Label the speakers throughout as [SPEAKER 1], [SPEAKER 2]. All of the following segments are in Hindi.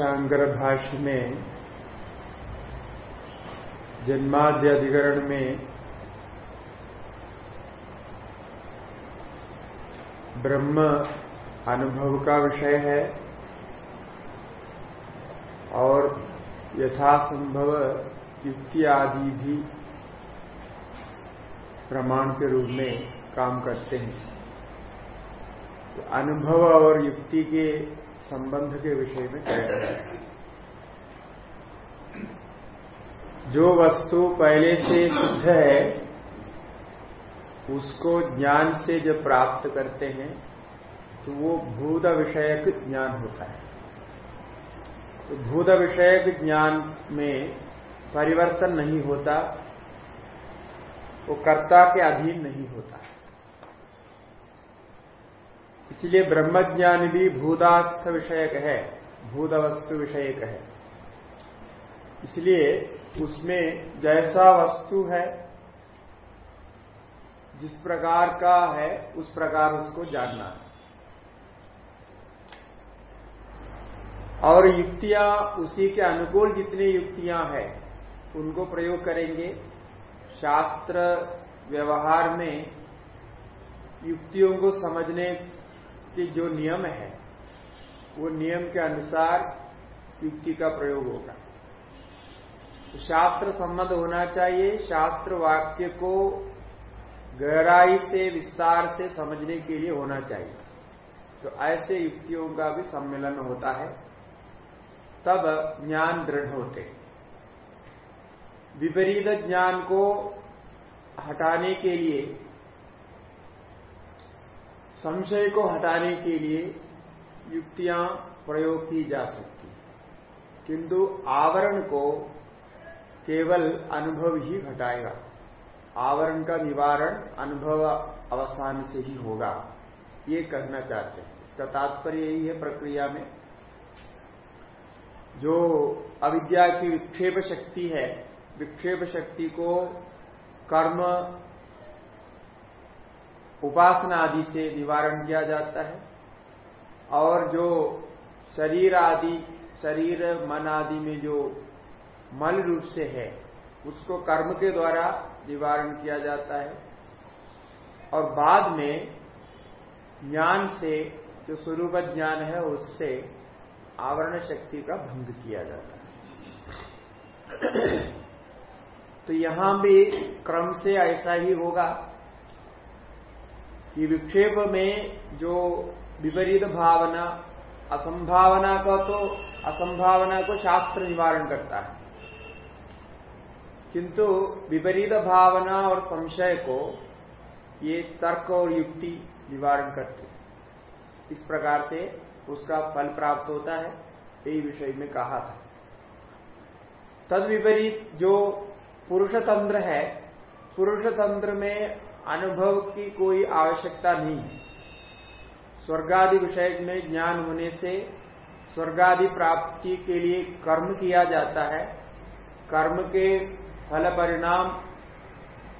[SPEAKER 1] ब्रह्मसूत्र भाष्य में जन्माद्य अधिकरण में ब्रह्म अनुभव का विषय है और यथासंभव युक्ति आदि भी प्रमाण के रूप में काम करते हैं। तो अनुभव और युक्ति के संबंध के विषय में कह रहे हैं। जो वस्तु पहले से सिद्ध है उसको ज्ञान से जब प्राप्त करते हैं तो वो भूत विषयक ज्ञान होता है। तो भूत विषयक ज्ञान में परिवर्तन नहीं होता वो कर्ता के अधीन नहीं होता। इसलिए ब्रह्मज्ञान भी भूतार्थ विषयक है भूत वस्तु विषयक है इसलिए उसमें जैसा वस्तु है, जिस प्रकार का है, उस प्रकार उसको जानना है। और युक्तियाँ उसी के अनुकूल जितनी युक्तियाँ हैं, उनको प्रयोग करेंगे। शास्त्र व्यवहार में युक्तियों को समझने के जो नियम है, वो नियम के अनुसार युक्ति का प्रयोग होगा। तो शास्त्र संबंध होना चाहिए, शास्त्र वाक्य को गहराई से, विस्तार से समझने के लिए होना चाहिए। तो ऐसे युक्तियों का भी सम्मेलन होता है। तब ज्ञान दृढ़ होते विपरीत ज्ञान को हटाने के लिए संशय को हटाने के लिए युक्तियाँ प्रयोग की जा सकती किंतु आवरण को केवल अनुभव ही घटाएगा। आवरण का निवारण अनुभव अवसान से ही होगा। ये कहना चाहते हैं। इसका तात्पर्य यही है प्रक्रिया में। जो अविद्या की विक्षेप शक्ति है, विक्षेप शक्ति को कर्म उपासना आदि से निवारण किया जाता है। और जो शरीर आदि, शरीर, मन आदि में जो मल रूप से है, उसको कर्म के द्वारा निवारण किया जाता है। और बाद में ज्ञान से, जो स्वरूप ज्ञान है, उससे आवरण शक्ति का भंग किया जाता है। तो यहाँ भी क्रम से ऐसा ही होगा। कि विक्षेप में जो विपरीत भावना असंभावना का तो असंभावना को शास्त्र निवारण करता है किंतु विपरीत भावना और संशय को ये तर्क और युक्ति निवारण करते इस प्रकार से उसका फल प्राप्त होता है यही विषय में कहा था तद विपरीत जो पुरुष तंत्र है पुरुष तंत्र में अनुभव की कोई आवश्यकता नहीं। है स्वर्गादि विषय में ज्ञान होने से स्वर्गादि प्राप्ति के लिए कर्म किया जाता है। कर्म के फल परिणाम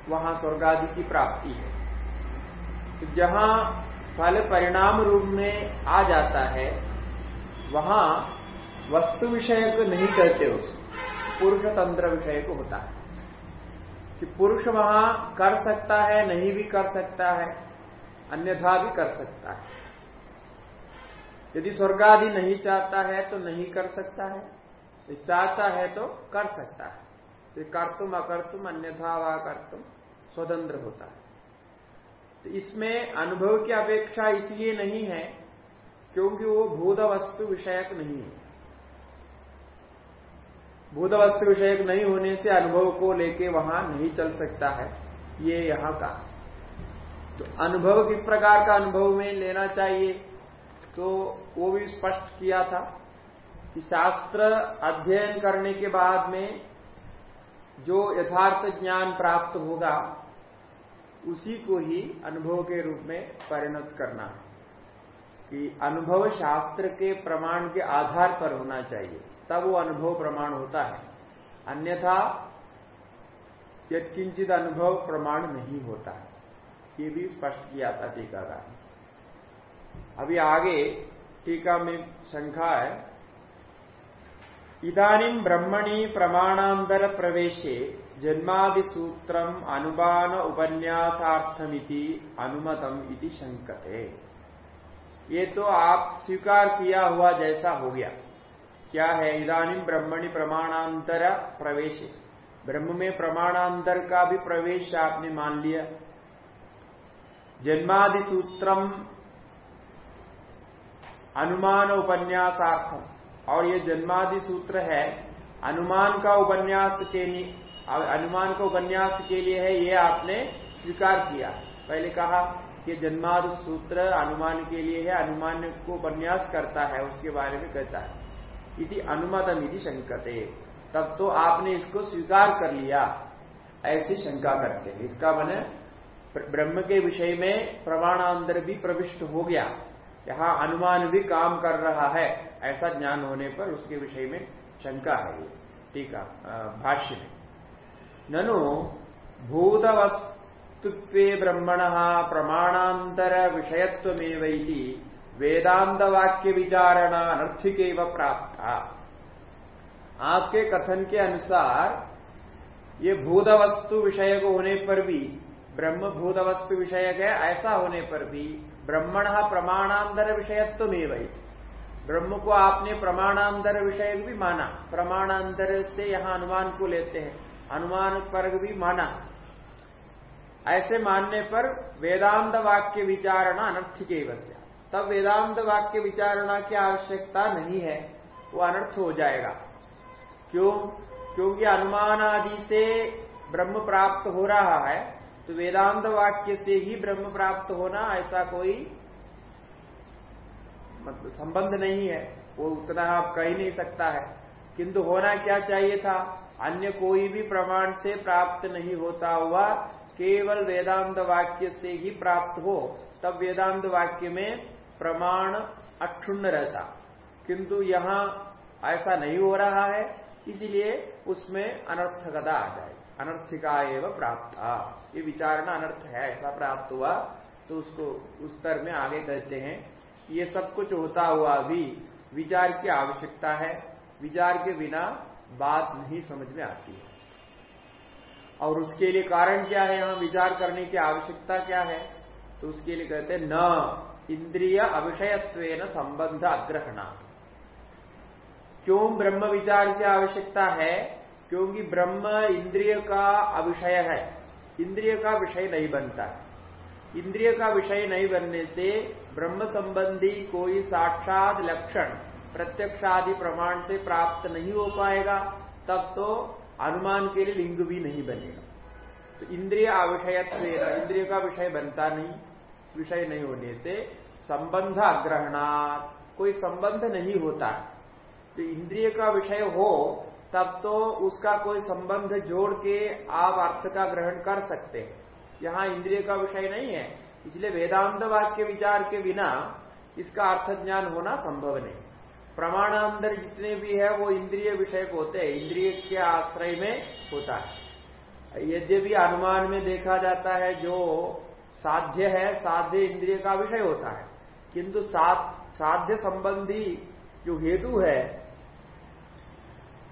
[SPEAKER 1] वहाँ स्वर्गादि की प्राप्ति है। तो जहाँ फल परिणाम रूप में आ जाता है, वहाँ वस्तु विषय को नहीं कहते उस पुरुष तंत्र विषय को होता है। कि पुरुष वहाँ कर सकता है, नहीं भी कर सकता है, अन्यथा भी कर सकता है। यदि स्वर्ग आदि नहीं चाहता है तो नहीं कर सकता है। चाहता है तो कर सकता है। तो कर्तुम, अकर्तुम, अन्यथा व कर्तुम, स्वतंत्र होता है। तो इसमें अनुभव की अपेक्षा इसलिए नहीं है, क्योंकि वो भूत वस्तु विषयक नहीं है। भूत वस्तु विषयक नहीं होने से अनुभव को लेके वहाँ नहीं चल सकता है। ये यहाँ का तो अनुभव किस प्रकार का अनुभव में लेना चाहिए? तो वो भी स्पष्ट किया था कि शास्त्र अध्ययन करने के बाद में जो यथार्थ ज्ञान प्राप्त होगा, उसी को ही अनुभव के रूप में परिणत करना है। कि अनुभव शास्त्र के प्रमाण के आधार पर होना चाहिए। तब वो अनुभव प्रमाण होता है। अन्यथा यत्किंचित अनुभव प्रमाण नहीं होता है। ये भी स्पष्ट किया था टीका टीकाकार अभी आगे टीका में शंका है। इधानी ब्रह्मणि प्रमाणांतर प्रवेशे जन्मादि सूत्रम अनुमान उपन्यासार्थमिति अनुमतम इति शंकते ये तो आप स्वीकार किया हुआ जैसा हो गया। क्या है? इधानी ब्रह्मणि प्रमाणांतर प्रवेश। ब्रह्म में प्रमाणांतर का भी प्रवेश आपने मान लिया। जन्मादि सूत्रम अनुमान उपन्यासार्थम। और ये जन्मादि सूत्र है, अनुमान का उपन्यास के लिए, अनुमान का उपन्यास के लिए है, ये आपने स्वीकार किया। पहले कहा कि जन्माद सूत्र अनुमान के लिए है, अनुमान को उपन्यास करता है, उसके बारे में कहता है। इति अनुमतम इति शंकते। तब तो आपने इसको स्वीकार कर लिया। ऐसी शंका करते हैं। इसका मन ब्रह्म के विषय में प्रमाणांतर भी प्रविष्ट हो गया। यहाँ अनुमान भी काम कर रहा है। ऐसा ज्ञान होने पर उसके विषय में शंका है ये। ठीक है भाष्य में। ननु भूत ब्रह्मण प्रमाणांतर विषयत्व वेदांत वाक्य विचारण अनर्थिक प्राप्त। आपके कथन के अनुसार ये भूत वस्तु विषय होने पर भी, ब्रह्म भूत वस्तु विषय है, ऐसा होने पर भी, ब्रह्मण प्रमाणांतर विषयत्व में वही ब्रह्म को आपने प्रमाणांतर विषय भी माना। प्रमाणांतर से यहाँ अनुमान को लेते हैं। अनुमान पर भी माना। ऐसे मानने पर वेदांत वाक्य विचारणा अनर्थिक वस्या तब वेदांत वाक्य विचारणा की आवश्यकता नहीं है, वो अनर्थ हो जाएगा। क्यों? क्योंकि अनुमान आदि से ब्रह्म प्राप्त हो रहा है तो वेदांत वाक्य से ही ब्रह्म प्राप्त होना ऐसा कोई मतलब संबंध नहीं है। वो उतना आप कह ही नहीं सकता है। किंतु होना क्या चाहिए था? अन्य कोई भी प्रमाण से प्राप्त नहीं होता हुआ केवल वेदांत वाक्य से ही प्राप्त हो, तब वेदांत वाक्य में प्रमाण अक्षुण्ण रहता। किंतु यहाँ ऐसा नहीं हो रहा है, इसलिए उसमें अनर्थकता आ जाए। अनर्थिका एवं प्राप्त। ये विचारणा अनर्थ है, ऐसा प्राप्त हुआ तो उसको उस स्तर में आगे कहते हैं। ये सब कुछ होता हुआ भी विचार की आवश्यकता है। विचार के बिना बात नहीं समझ में आती है। और उसके लिए कारण क्या है? यहाँ विचार करने की आवश्यकता क्या है? तो उसके लिए कहते हैं, न, इंद्रिय अविषयत्व संबंध अग्रहणा। क्यों ब्रह्म विचार की आवश्यकता है? क्योंकि ब्रह्म इंद्रिय का अविषय है। इंद्रिय का विषय नहीं बनता। है इंद्रिय का विषय नहीं बनने से ब्रह्म संबंधी कोई साक्षात लक्षण, प्रत्यक्षादि प्रमाण से प्राप्त नहीं हो पाएगा। तब तो अनुमान के लिए लिंग भी नहीं बनेगा। तो इंद्रिय अविषयत्व इंद्रिय का विषय बनता नहीं, विषय नहीं होने से संबंध अग्रहणात्, कोई संबंध नहीं होता। तो इंद्रिय का विषय हो, तब तो उसका कोई संबंध जोड़ के आप अर्थ का ग्रहण कर सकते हैं। यहाँ इंद्रिय का विषय नहीं है, इसलिए वेदांत वाक्य विचार के बिना इसका अर्थ ज्ञान होना संभव नहीं। प्रमाणांतर जितने भी है, वो इंद्रिय विषय होते हैं। इंद्रिय के आश्रय में होता है। यद्यपि अनुमान में देखा जाता है, जो साध्य है, साध्य इंद्रिय का विषय होता है। किंतु साध्य संबंधी जो हेतु है,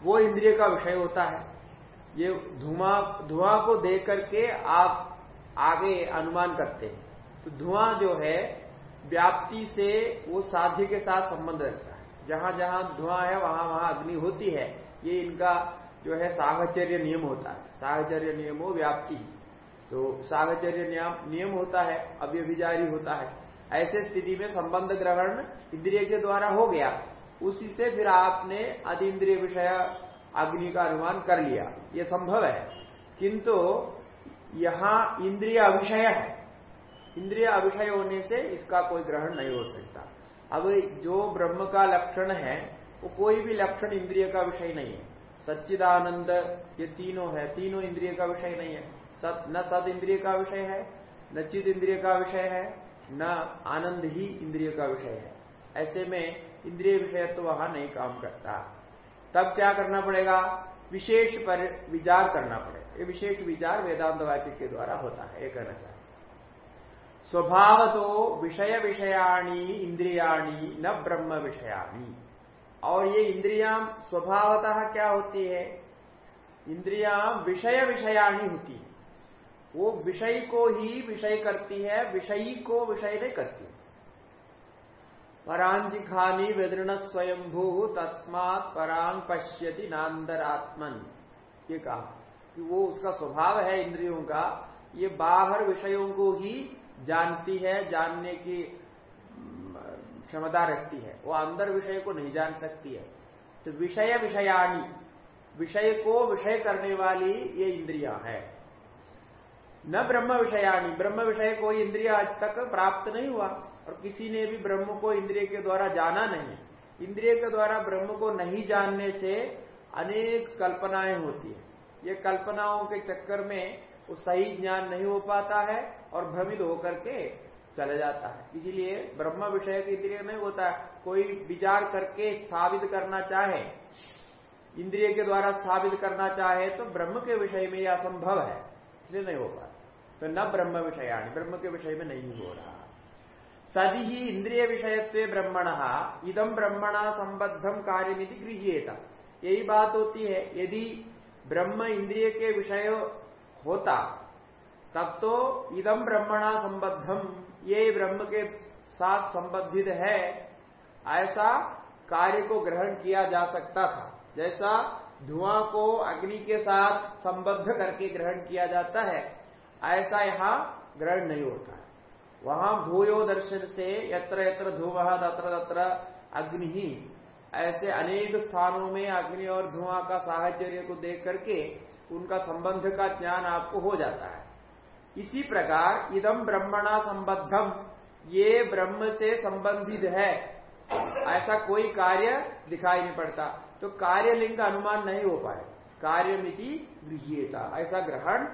[SPEAKER 1] वो इंद्रिय का विषय होता है। ये धुआँ धुआँ को देख करके आप आगे अनुमान करते हैं। तो धुआँ जो है, व्याप्ति से वो साध्य के साथ संबंध रखता जहाँ जहाँ धुआँ है, वहाँ वहाँ अग्नि होती है। ये इनका जो है साहचर्य नियम होता है। साहचर्य नियम व्याप्ति। तो साहचर्य नियम नियम होता है, अव्यभिजारी होता है। ऐसे स्थिति में संबंध ग्रहण इंद्रिय के द्वारा हो गया। उसी से फिर आपने अधिंद्रिय विषय अग्नि का अनुमान कर लिया। ये संभव है। किंतु यहाँ इंद्रिय अविषय है। इंद्रिय अविषय होने से इसका कोई ग्रहण नहीं हो सकता। अब जो ब्रह्म का लक्षण है, वो कोई भी लक्षण इंद्रिय का विषय नहीं है। सच्चिदानंद ये तीनों है, तीनों इंद्रिय का विषय नहीं है। सत, न सद इंद्रिय का विषय है, न चित इंद्रिय का विषय है, न आनंद ही इंद्रिय का विषय है। ऐसे में इंद्रिय विषय तो वहाँ नहीं काम करता। तब क्या करना पड़ेगा? विशेष पर विचार करना पड़ेगा। ये विशेष विचार वेदांत वाक्य के द्वारा होता है, ये कहना चाहिए स्वभाव तो विषय विषयाणी, इंद्रियाणी न ब्रह्म विषयाणी। और ये इंद्रिया स्वभावतः क्या होती है? इंद्रिया विषय विषयाणी होती है। वो विषय को ही विषय करती है, विषयी को विषय नहीं करती। परांजिखानी विदृण स्वयंभू, तस्मात परांग पश्यति नांदरात्मन ये कहा कि वो उसका स्वभाव है इंद्रियों का, ये बाहर विषयों को ही जानती है, जानने की क्षमता रखती है। वो अंदर विषय को नहीं जान सकती है। तो विषय विषयाणी, विषय को विषय करने वाली ये इंद्रिया है। न ब्रह्म विषयाणी, ब्रह्म विषय कोई इंद्रिया आज तक प्राप्त नहीं हुआ और किसी ने भी ब्रह्म को इंद्रिय के द्वारा जाना नहीं। इंद्रिय के द्वारा ब्रह्म को नहीं जानने से अनेक कल्पनाएँ होती है। ये कल्पनाओं के चक्कर में वो सही ज्ञान नहीं हो पाता है और भ्रमित होकर के चले जाता है। इसीलिए ब्रह्म विषय के इंद्रिय नहीं होता कोई विचार करके स्थापित करना चाहे, इंद्रिय के द्वारा स्थापित करना चाहे तो ब्रह्म के विषय में यह असंभव है, इसलिए नहीं हो पाता। तो न ब्रह्म विषयाणी, ब्रह्म के विषय में नहीं हो रहा। सदी ही इंद्रिय विषयत्व ब्रह्मण इदम ब्रह्मणा संबद्धम कार्यमिति गृहिएता यही बात होती है, यदि ब्रह्म इंद्रिय के विषय होता तब तो इदम ब्रह्मणा संबद्धम ये ब्रह्म के साथ संबंधित है, ऐसा कार्य को ग्रहण किया जा सकता था। जैसा धुआँ को अग्नि के साथ संबद्ध करके ग्रहण किया जाता है, ऐसा यहाँ ग्रहण नहीं होता है। वहाँ भूयो दर्शन से यत्र यत्र धुआँ तत्र तत्र अग्नि ही। ऐसे अनेक स्थानों में अग्नि और धुआँ का साहचर्य को देख करके उनका संबंध का ज्ञान आपको हो जाता है। इसी प्रकार इदम ब्रह्मणा संबद्धम ये ब्रह्म से संबंधित है। ऐसा कोई कार्य दिखाई नहीं पड़ता। तो कार्य लिंग का अनुमान नहीं हो पाए। कार्य मिति गृहिएता ऐसा ग्रहण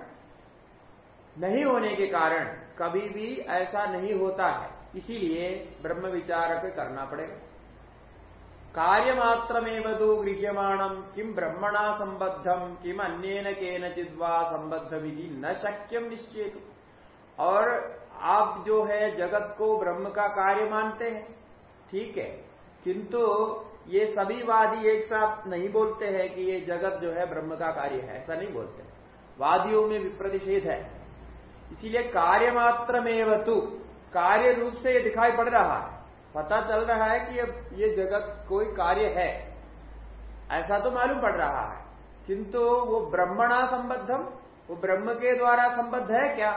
[SPEAKER 1] नहीं होने के कारण कभी भी ऐसा नहीं होता है। इसीलिए ब्रह्म विचार करना पड़ेगा। कार्य मात्र में वधु किम ब्रह्मणा संबद्धम किम अन्य के चिद्वा संबद्ध विधि न शक्यम निश्चित और आप जो है जगत को ब्रह्म का कार्य मानते हैं ठीक है। किंतु ये सभी वादी एक साथ नहीं बोलते हैं कि ये जगत जो है ब्रह्म का कार्य है। ऐसा नहीं बोलते वादियों में विप्रतिषेध है। इसीलिए कार्य मात्र में तु, कार्य रूप से ये दिखाई पड़ रहा है। पता चल रहा है कि ये ये जगत कोई कार्य है। ऐसा तो मालूम पड़ रहा है। किंतु वो ब्रह्मणा संबद्धम, वो ब्रह्म के द्वारा संबद्ध है क्या?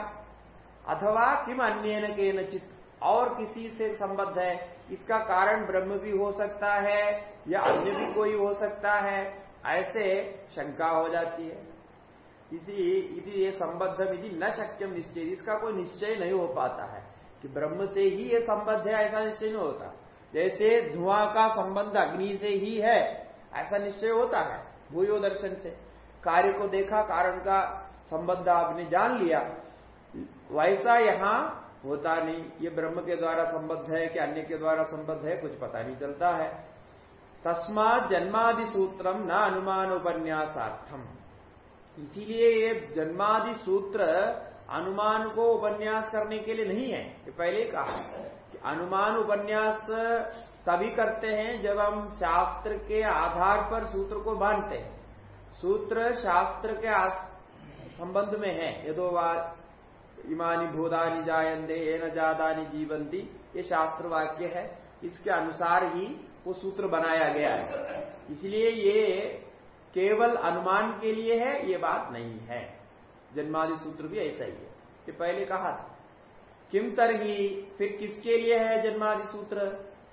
[SPEAKER 1] अथवा किम अन्य के नचित और किसी से संबद्ध है? इसका कारण ब्रह्म भी हो सकता है, या अन्य भी कोई हो सकता है? ऐसे शंका हो जाती है। इसी, इति ये संबद्ध न शक्यम निश्चय। इसका कोई निश्चय नहीं हो पाता है। कि ब्रह्म से ही ये संबद्ध है, ऐसा निश्चय नहीं होता। जैसे धुआँ का संबंध अग्नि से ही है, ऐसा निश्चय होता है, भूयो दर्शन से। कार्य को देखा, कारण का संबंध आपने जान लिया। वैसा यहाँ होता नहीं। ये ब्रह्म के द्वारा संबद्ध है कि अन्य के द्वारा संबद्ध है, कुछ पता नहीं चलता है। तस्मात जन्मादि सूत्रम न अनुमान उपन्यासार्थम इसीलिए ये जन्मादि सूत्र अनुमान को उपन्यास करने के लिए नहीं है। ये पहले ही कहा कि अनुमान उपन्यास तभी करते हैं जब हम शास्त्र के आधार पर सूत्र को बांधते हैं। सूत्र शास्त्र के संबंध में है। ये यदो इमानी भूदानी जायंदे ये न जादानी जीवंती ये शास्त्र वाक्य है। इसके अनुसार ही वो सूत्र बनाया गया है। इसलिए ये केवल अनुमान के लिए है, ये बात नहीं है। जन्मादि सूत्र भी ऐसा ही है ये पहले कहा था। किम तरही, फिर किसके लिए है जन्मादि सूत्र?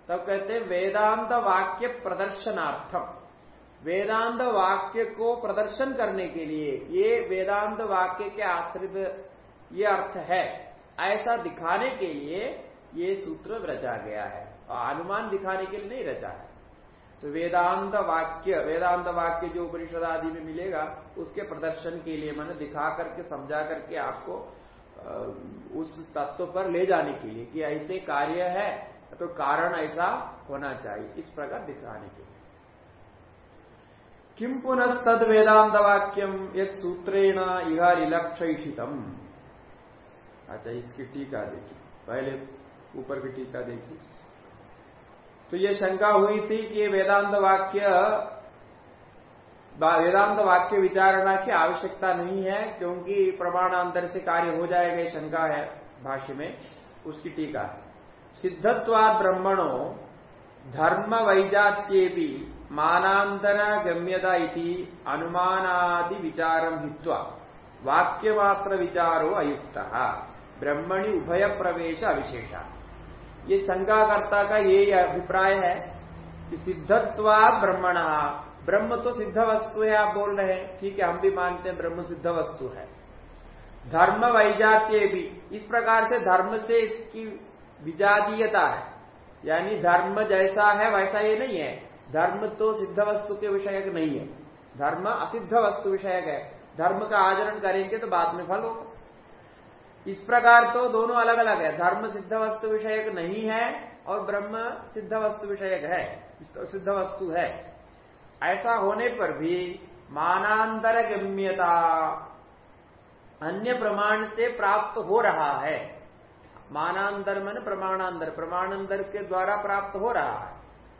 [SPEAKER 1] तब कहते वेदांत वाक्य प्रदर्शनार्थम। वेदांत वाक्य को प्रदर्शन करने के लिए ये वेदांत वाक्य के आश्रित ये अर्थ है। ऐसा दिखाने के लिए ये सूत्र रचा गया है। और अनुमान दिखाने के लिए नहीं रचा है। तो वेदांत वाक्य वेदांत वाक्य जो उपनिषद आदि में मिलेगा, उसके प्रदर्शन के लिए मैंने दिखा करके, समझा करके आपको उस तत्व पर ले जाने के लिए कि ऐसे कार्य है तो कारण ऐसा होना चाहिए, इस प्रकार दिखाने के लिए। किम पुनः तद वेदांत वाक्यम एक सूत्रेण इहा रिलक्षितम अच्छा इसकी टीका देखिए, पहले ऊपर की टीका देखिए। तो ये शंका हुई थी कि वेदांत वाक्य वेदांत वाक्य विचारणा की आवश्यकता नहीं है, क्योंकि प्रमाणांतर से कार्य हो जाएगा शंका है भाष्य में, उसकी टीका सिद्धत्वाद ब्रह्मणो, धर्म वैजात्ये भी मानांतर गम्यता इति अनुमानादि विचारम हित्वा, वाक्यमात्र विचारो अयुक्त। ब्रह्मणि उभय प्रवेश अविशेषा ये शंकाकर्ता का ये अभिप्राय है कि सिद्धत्वा ब्रह्मण। ब्रह्म तो सिद्ध वस्तु है, आप बोल रहे हैं। ठीक है, हम भी मानते हैं ब्रह्म सिद्ध वस्तु है। धर्म वैजात्य भी, इस प्रकार से धर्म से इसकी विजातीयता है। यानी धर्म जैसा है, वैसा ये नहीं है। धर्म तो सिद्ध वस्तु के विषयक नहीं है। धर्म असिद्ध वस्तु विषयक है। धर्म का आचरण करेंगे तो बाद में फल होगा। इस प्रकार तो दोनों अलग अलग है। धर्म सिद्ध वस्तु विषयक नहीं है और ब्रह्म सिद्ध वस्तु विषयक है। सिद्ध वस्तु है। ऐसा होने पर भी मानांतर गम्यता अन्य प्रमाण से प्राप्त हो रहा है। मानांतर मन प्रमाणांतर प्रमाणांतर के द्वारा प्राप्त हो रहा है।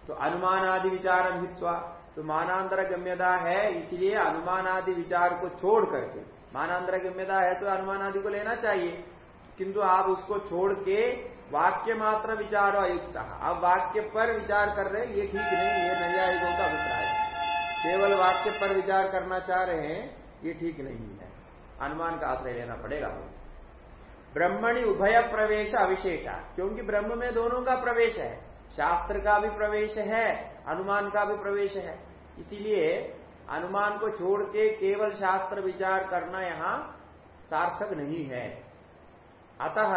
[SPEAKER 1] तो अनुमान आदि विचार हित्वा तो मानांतर गम्यता है, इसलिए अनुमान आदि विचार को छोड़ करके मानांतर गम्यता है तो अनुमान आदि को लेना चाहिए। किंतु आप उसको छोड़ के वाक्य मात्र विचार अयुक्त आप वाक्य पर विचार कर रहे ये ठीक नहीं, ये नैयायिकों का अभिप्राय केवल वाक्य पर विचार करना चाह रहे हैं, ये ठीक नहीं है। अनुमान का आश्रय लेना पड़ेगा ब्रह्मणि उभय प्रवेश अविशेषा। क्योंकि ब्रह्म में दोनों का प्रवेश है। शास्त्र का भी प्रवेश है, अनुमान का भी प्रवेश है। इसीलिए अनुमान को छोड़ के केवल शास्त्र विचार करना यहाँ सार्थक नहीं है। अतः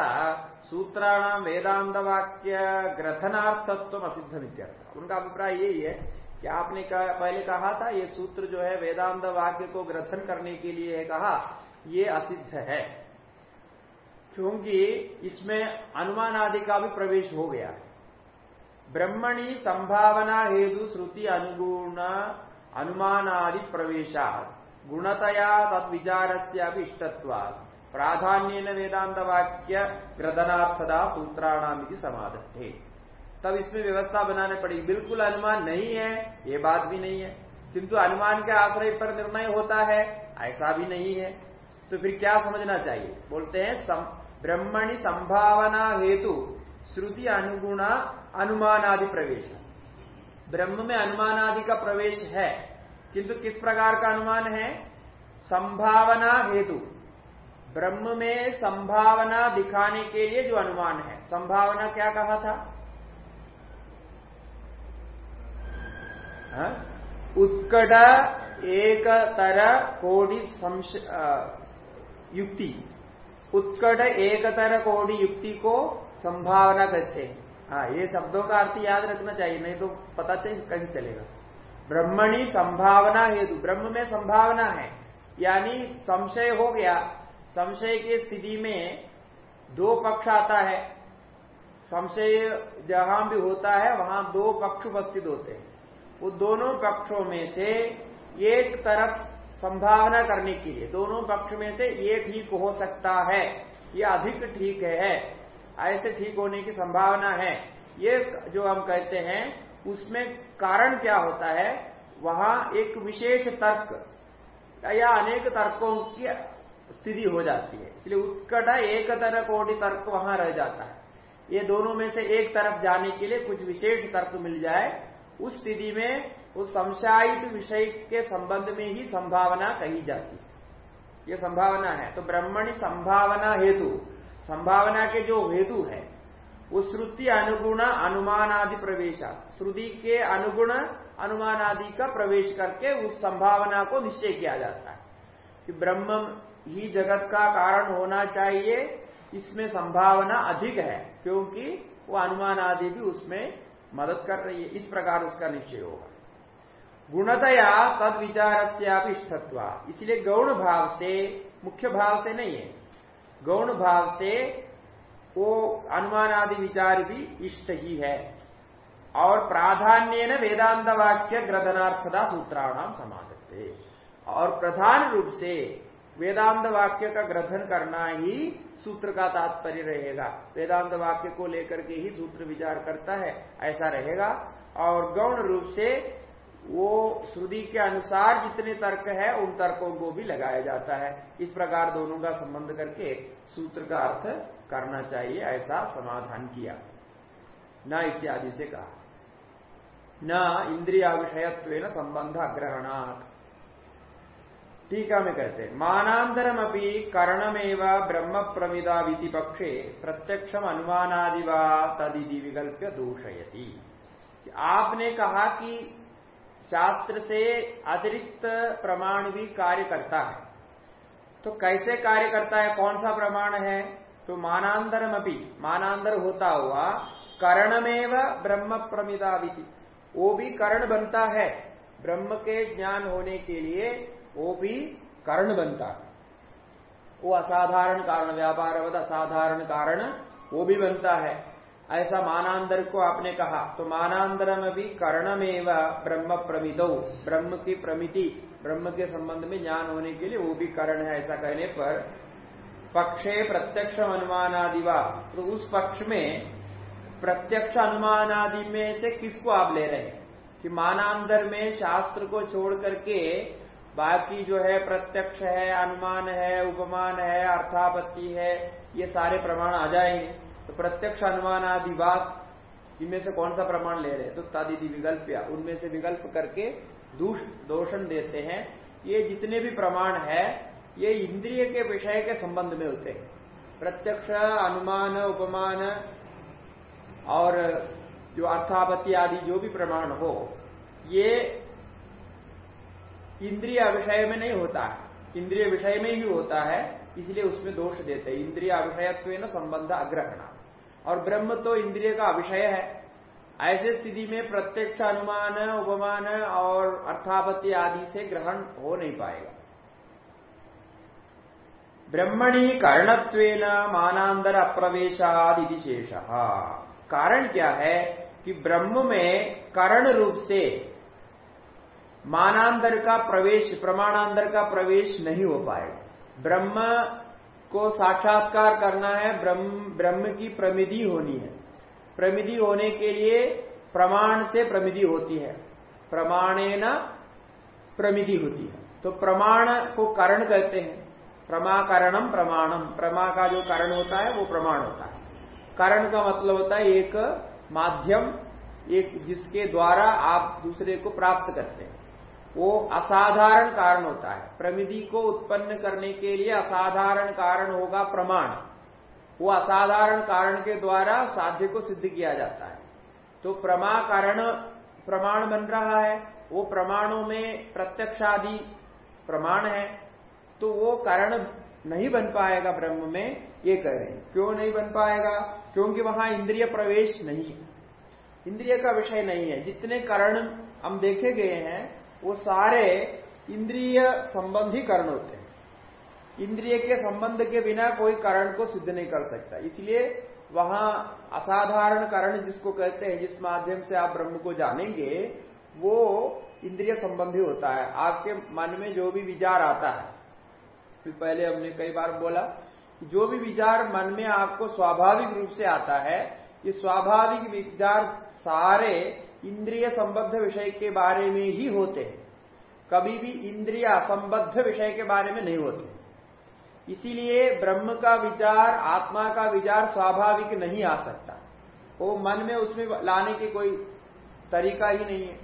[SPEAKER 1] सूत्राणाम वेदांत वाक्य ग्रथनार्थत्व असिद्ध नित्यर्थ उनका अभिप्राय यही है कि आपने कहा, पहले कहा था ये सूत्र जो है वेदांत वाक्य को ग्रथन करने के लिए है कहा ये असिद्ध है। क्योंकि इसमें अनुमान आदि का भी प्रवेश हो गया। है ब्रह्मणी संभावना हेतु श्रुति अनुगुण अनुमानादि प्रवेशा गुणतया तद विचार से इष्टत्वाद प्राधान्य वेदांत वाक्य ग्रदनार्थदा सूत्राणाम समाधत्ते तब इसमें व्यवस्था बनाने पड़ेगी बिल्कुल अनुमान नहीं है ये बात भी नहीं है। किंतु अनुमान के आश्रय पर निर्णय होता है ऐसा भी नहीं है। तो फिर क्या समझना चाहिए? बोलते हैं सम, ब्रह्मणि संभावना हेतु श्रुति अनुगुण अनुमानादि प्रवेश। ब्रह्म में अनुमानादि का प्रवेश है। किंतु किस प्रकार का अनुमान है? संभावना हेतु। ब्रह्म में संभावना दिखाने के लिए जो अनुमान है। संभावना क्या कहा था? हाँ? उत्कट एक तर कोटि युक्ति। उत्कट एक तर कोटि युक्ति को संभावना कहते हैं। हाँ ये शब्दों का अर्थ याद रखना चाहिए, नहीं तो पता चाहिए कहीं चलेगा। ब्रह्मणी संभावना हेतु, ब्रह्म में संभावना है। यानी संशय हो गया, संशय की स्थिति में दो पक्ष आता है। संशय जहाँ भी होता है, वहाँ दो पक्ष उपस्थित होते हैं। वो दोनों पक्षों में से एक तरफ़ संभावना करने के लिए, दोनों पक्ष में से ये ठीक हो सकता है। ये अधिक ठीक है। ऐसे ठीक होने की संभावना है। ये जो हम कहते हैं उसमें कारण क्या होता है? वहाँ एक विशेष तर्क, या अनेक तर्कों की स्थिति हो जाती है। इसलिए उत्कट एक तरह कोटि तर्क वहाँ रह जाता है। ये दोनों में से एक तरफ़ जाने के लिए कुछ विशेष तर्क मिल जाए, उस स्थिति में उस संशायित विषय के संबंध में ही संभावना कही जाती है। ये संभावना है। तो ब्रह्मणी संभावना हेतु, संभावना के जो हेतु है वो श्रुति अनुगुण अनुमान आदि प्रवेश। श्रुति के अनुगुण अनुमान आदि का प्रवेश करके उस संभावना को निश्चय किया जाता है कि ब्रह्म ही जगत का कारण होना चाहिए। इसमें संभावना अधिक है, क्योंकि वो अनुमान आदि भी उसमें मदद कर रही है। इस प्रकार उसका निश्चय होगा। गुणतया तद विचार इसलिए गौण भाव से मुख्य भाव से नहीं है। गौण भाव से वो अनुमान आदि विचार भी इष्ट ही है। और प्राधान्य न वेदांत वाक्य ग्रदनार्थता सूत्राणाम समाधत्ते और प्रधान रूप से वेदांत वाक्य का ग्रथन करना ही सूत्र का तात्पर्य रहेगा। वेदांत वाक्य को लेकर के ही सूत्र विचार करता है, ऐसा रहेगा। और गौण रूप से वो श्रुति के अनुसार जितने तर्क है, उन तर्कों को भी लगाया जाता है। इस प्रकार दोनों का संबंध करके सूत्र का अर्थ करना चाहिए, ऐसा समाधान किया। न इत्यादि से कहा। न इंद्रिया विषयत्व संबंध ग्रहणात्। टीका में कहते मानांतरम अपनी कर्णमेव ब्रह्म प्रमिदा विधि पक्षे प्रत्यक्षम अनुमानादिवा तदिधि विकल्प दूषयती। आपने कहा कि शास्त्र से अतिरिक्त प्रमाण भी कार्य करता है। तो कैसे कार्य करता है? कौन सा प्रमाण है? तो मानांतरम अभी मानांतर होता हुआ, कर्णमेव ब्रह्म प्रमिदा विधि वो भी कर्ण बनता है। ब्रह्म के ज्ञान होने के लिए वो भी कारण बनता है। वो असाधारण कारण व्यापार असाधारण कारण, वो भी बनता है। ऐसा मानांतर को आपने कहा तो मानांतर में भी कर्णमेव ब्रह्म प्रमिदो ब्रह्म की प्रमिति, ब्रह्म के संबंध में ज्ञान होने के लिए वो भी करण है, ऐसा कहने पर पक्षे प्रत्यक्ष अनुमानादिवा तो उस पक्ष में प्रत्यक्ष अनुमानादि में से किसको आप ले रहे हैं? कि मानांतर में शास्त्र को छोड़ करके बाकी जो है प्रत्यक्ष है, अनुमान है, उपमान है, अर्थापत्ति है, ये सारे प्रमाण आ जाएँगे। तो प्रत्यक्ष अनुमान आदि बात इनमें से कौन सा प्रमाण ले रहे तो तादीदी विकल्प या उनमें से विकल्प करके दूष दोषण देते हैं। ये जितने भी प्रमाण है ये इंद्रिय के विषय के संबंध में होते हैं। प्रत्यक्ष, अनुमान, उपमान और जो अर्थापत्ति आदि जो भी प्रमाण हो, ये इंद्रिय विषय में नहीं होता है। इंद्रिय विषय में ही होता है, इसलिए उसमें दोष देते हैं। इंद्रिय अविषयत्व न संबंध अग्रहण। और ब्रह्म तो इंद्रिय का विषय है। ऐसे स्थिति में प्रत्यक्ष, अनुमान, उपमान और अर्थापत्ति आदि से ग्रहण हो नहीं पाएगा। ब्रह्मणी कर्णत्व मानांतर अप्रवेशादि शेष। कारण क्या है कि ब्रह्म में कर्ण रूप से मानांतर का प्रवेश, प्रमाणांतर का प्रवेश नहीं हो पाएगा ब्रह्म को साक्षात्कार करना है, ब्रह्म ब्रह्म की प्रमिधि होनी है। प्रमिधि होने के लिए प्रमाण से प्रमिधि होती है। प्रमाणे न प्रमिधि होती है। तो प्रमाण को कारण कहते हैं। प्रमाकरणम प्रमाणम प्रमा का जो कारण होता है, वो प्रमाण होता है। कारण का मतलब होता है एक माध्यम, एक जिसके द्वारा आप दूसरे को प्राप्त करते हैं। वो असाधारण कारण होता है। प्रमिधि को उत्पन्न करने के लिए असाधारण कारण होगा प्रमाण। वो असाधारण कारण के द्वारा साध्य को सिद्ध किया जाता है। तो प्रमा कारण प्रमाण बन रहा है। वो प्रमाणों में प्रत्यक्षादि प्रमाण है। तो वो कारण नहीं बन पाएगा ब्रह्म में, ये कह रहे हैं। क्यों नहीं बन पाएगा? क्योंकि वहाँ इंद्रिय प्रवेश नहीं है। इंद्रिय का विषय नहीं है। जितने कारण हम देखे गए हैं, वो सारे इंद्रिय संबंधी कारण होते हैं। इंद्रिय के संबंध के बिना कोई कारण को सिद्ध नहीं कर सकता। इसलिए वहाँ असाधारण कारण जिसको कहते हैं, जिस माध्यम से आप ब्रह्म को जानेंगे, वो इंद्रिय संबंधी होता है। आपके मन में जो भी विचार आता है फिर पहले हमने कई बार बोला जो भी विचार मन में आपको स्वाभाविक रूप से आता है, ये स्वाभाविक विचार सारे इंद्रिय संबद्ध विषय के बारे में ही होते हैं। कभी भी इंद्रिय संबद्ध विषय के बारे में नहीं होते। इसीलिए ब्रह्म का विचार, आत्मा का विचार स्वाभाविक नहीं आ सकता। वो मन में उसमें लाने की कोई तरीका ही नहीं है।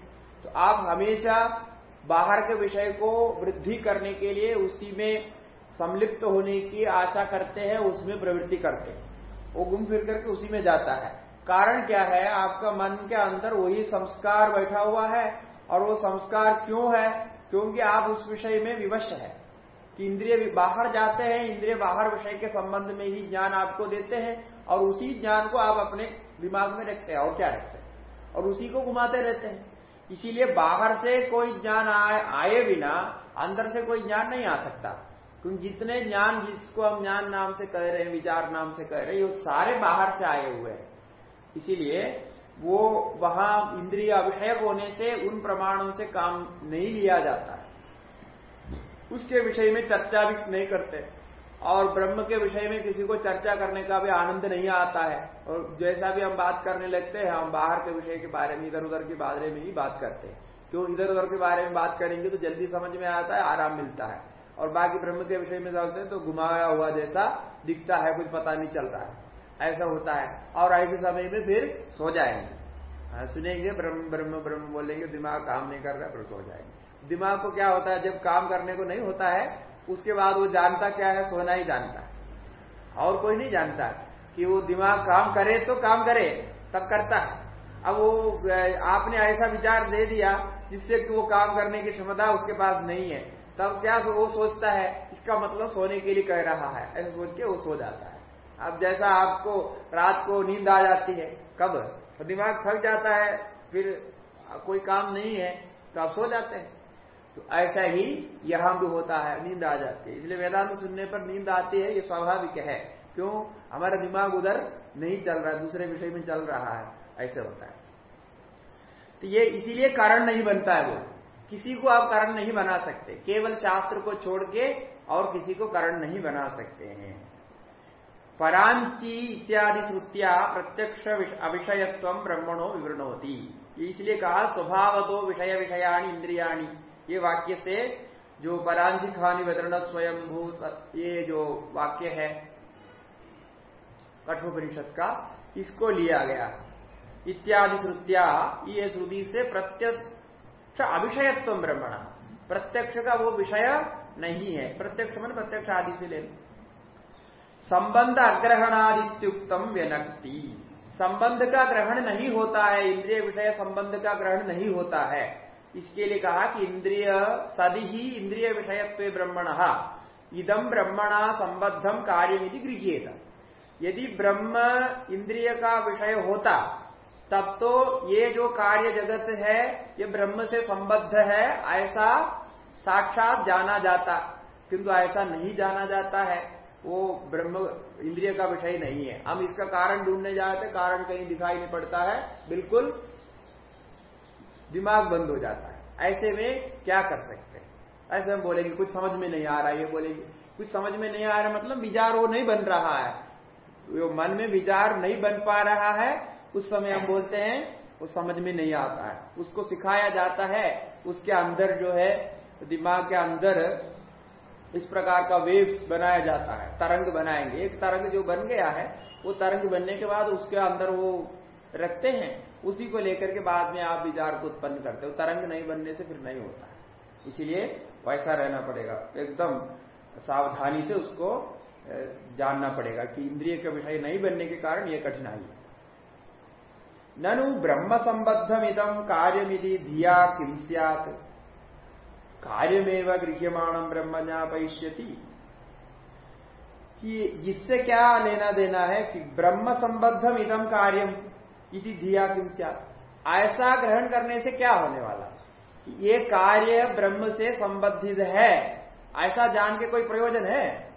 [SPEAKER 1] तो आप हमेशा बाहर के विषय को वृद्धि करने के लिए उसी में सम्मिलिप्त होने की आशा करते हैं उसमें प्रवृत्ति करते हैं। वो घूम फिर करके उसी में जाता है। कारण क्या है? आपका मन के अंदर वही संस्कार बैठा हुआ है। और वो संस्कार क्यों है? क्योंकि आप उस विषय में विवश है। कि इंद्रिय बाहर जाते हैं इंद्रिय बाहर विषय के संबंध में ही ज्ञान आपको देते हैं। और उसी ज्ञान को आप अपने दिमाग में रखते हैं। और क्या रखते हैं? और उसी को घुमाते रहते हैं। इसीलिए बाहर से कोई ज्ञान आए, आए बिना अंदर से कोई ज्ञान नहीं आ सकता। क्योंकि जितने ज्ञान जिसको हम ज्ञान नाम से कह रहे हैं, विचार नाम से कह रहे हैं वो सारे बाहर से आए हुए हैं। इसीलिए वो वहाँ इंद्रिय अभिषेक होने से उन प्रमाणों से काम नहीं लिया जाता। है उसके विषय में चर्चा भी नहीं करते। और ब्रह्म के विषय में किसी को चर्चा करने का भी आनंद नहीं आता है। और जैसा भी हम बात करने लगते हैं, हम बाहर के विषय के बारे में इधर उधर के बारे में ही बात करते हैं। क्यों इधर उधर के बारे में बात करेंगे तो जल्दी समझ में आता है, आराम मिलता है। और बाकी ब्रह्म के विषय में चलते हैं तो घुमाया हुआ जैसा दिखता है कुछ पता नहीं चलता है। ऐसा होता है। और ऐसे समय में फिर सो जाएँगे। हाँ, सुनेंगे ब्रह्म ब्रह्म ब्रह्म बोलेंगे दिमाग काम नहीं कर रहा फिर सो जाएँगे। दिमाग को क्या होता है जब काम करने को नहीं होता है उसके बाद वो जानता क्या है सोना ही जानता है। और कोई नहीं जानता कि वो दिमाग काम करे तो काम करे तब करता है। अब वो आपने ऐसा विचार दे दिया जिससे कि वो काम करने की क्षमता उसके पास नहीं है। तब क्या वो सोचता है, इसका मतलब सोने के लिए कह रहा है। ऐसा सोच के वो सो जाता है। अब जैसा आपको रात को नींद आ जाती है, कब? तो दिमाग थक जाता है, फिर कोई काम नहीं है तो आप सो जाते हैं। तो ऐसा ही यहाँ भी होता है, नींद आ जाती है। इसलिए वेदांत सुनने पर नींद आती है, ये स्वाभाविक है। क्यों? हमारा दिमाग उधर नहीं चल रहा दूसरे विषय में चल रहा है, ऐसे होता है। तो ये इसीलिए कारण नहीं बनता है वो। किसी को आप कारण नहीं बना सकते। केवल शास्त्र को छोड़ के और किसी को कारण नहीं बना सकते हैं। परांची इत्यादि श्रुतिया प्रत्यक्ष अविषयत्व ब्रह्मणो विवरण होती इसलिए कहा स्वभाव दो विषय विषयाणी इंद्रियाणी। ये वाक्य से जो परांची खानी वितरण स्वयंभू ये जो वाक्य है, कठोपनिषद का, इसको लिया गया। इत्यादि श्रुतिया, ये श्रुति से प्रत्यक्ष अविषयत्व ब्रह्मण। प्रत्यक्ष का वो विषय नहीं है। प्रत्यक्ष मन प्रत्यक्ष आदि से लेना संबंध अग्रहणादित्युक्तम व्यनक्ति। संबंध का ग्रहण नहीं होता है। इंद्रिय विषय संबंध का ग्रहण नहीं होता है। इसके लिए कहा कि इंद्रिय सदि ही इंद्रिय विषयत्व ब्रह्मण। इदम ब्रह्मणा संबद्धम कार्यमिति गृहिएता यदि ब्रह्म इंद्रिय का विषय होता तब तो ये जो कार्य जगत है, ये ब्रह्म से संबद्ध है, ऐसा साक्षात जाना जाता। किंतु ऐसा नहीं जाना जाता है, वो ब्रह्म, इंद्रिय का विषय नहीं है। हम इसका कारण ढूँढने जाते कारण कहीं दिखाई नहीं पड़ता है, बिल्कुल दिमाग बंद हो जाता है। ऐसे में क्या कर सकते हैं? ऐसे हम बोलेंगे, कुछ समझ में नहीं आ रहा, ये बोलेंगे। कुछ समझ में नहीं आ रहा मतलब विचार वो नहीं बन रहा है। वो मन में विचार नहीं बन पा रहा है उस समय हम बोलते हैं, वो समझ में नहीं आता है। उसको सिखाया जाता है, उसके अंदर जो है, दिमाग के अंदर इस प्रकार का वेव्स बनाया जाता है, तरंग बनाएँगे। एक तरंग जो बन गया है, वो तरंग बनने के बाद उसके अंदर वो रखते हैं, उसी को लेकर के बाद में आप विचार को उत्पन्न करते हो। तरंग नहीं बनने से फिर नहीं होता है। इसीलिए वैसा रहना पड़ेगा। एकदम सावधानी से उसको जानना पड़ेगा कि इंद्रिय का विषय नहीं बनने के कारण यह कठिनाई है। ननु ब्रह्म संबद्धम इदम कार्यमिधि धिया किम सियात? कार्यमेव गृह्यमाणम ब्रह्म ज्ञापयिष्यति। कि जिससे क्या लेना देना है कि ब्रह्म संबद्धम इदम कार्यम इति धिया किम सियात? ऐसा ग्रहण करने से क्या होने वाला? कि ये कार्य ब्रह्म से संबंधित है। ऐसा जान के कोई प्रयोजन है?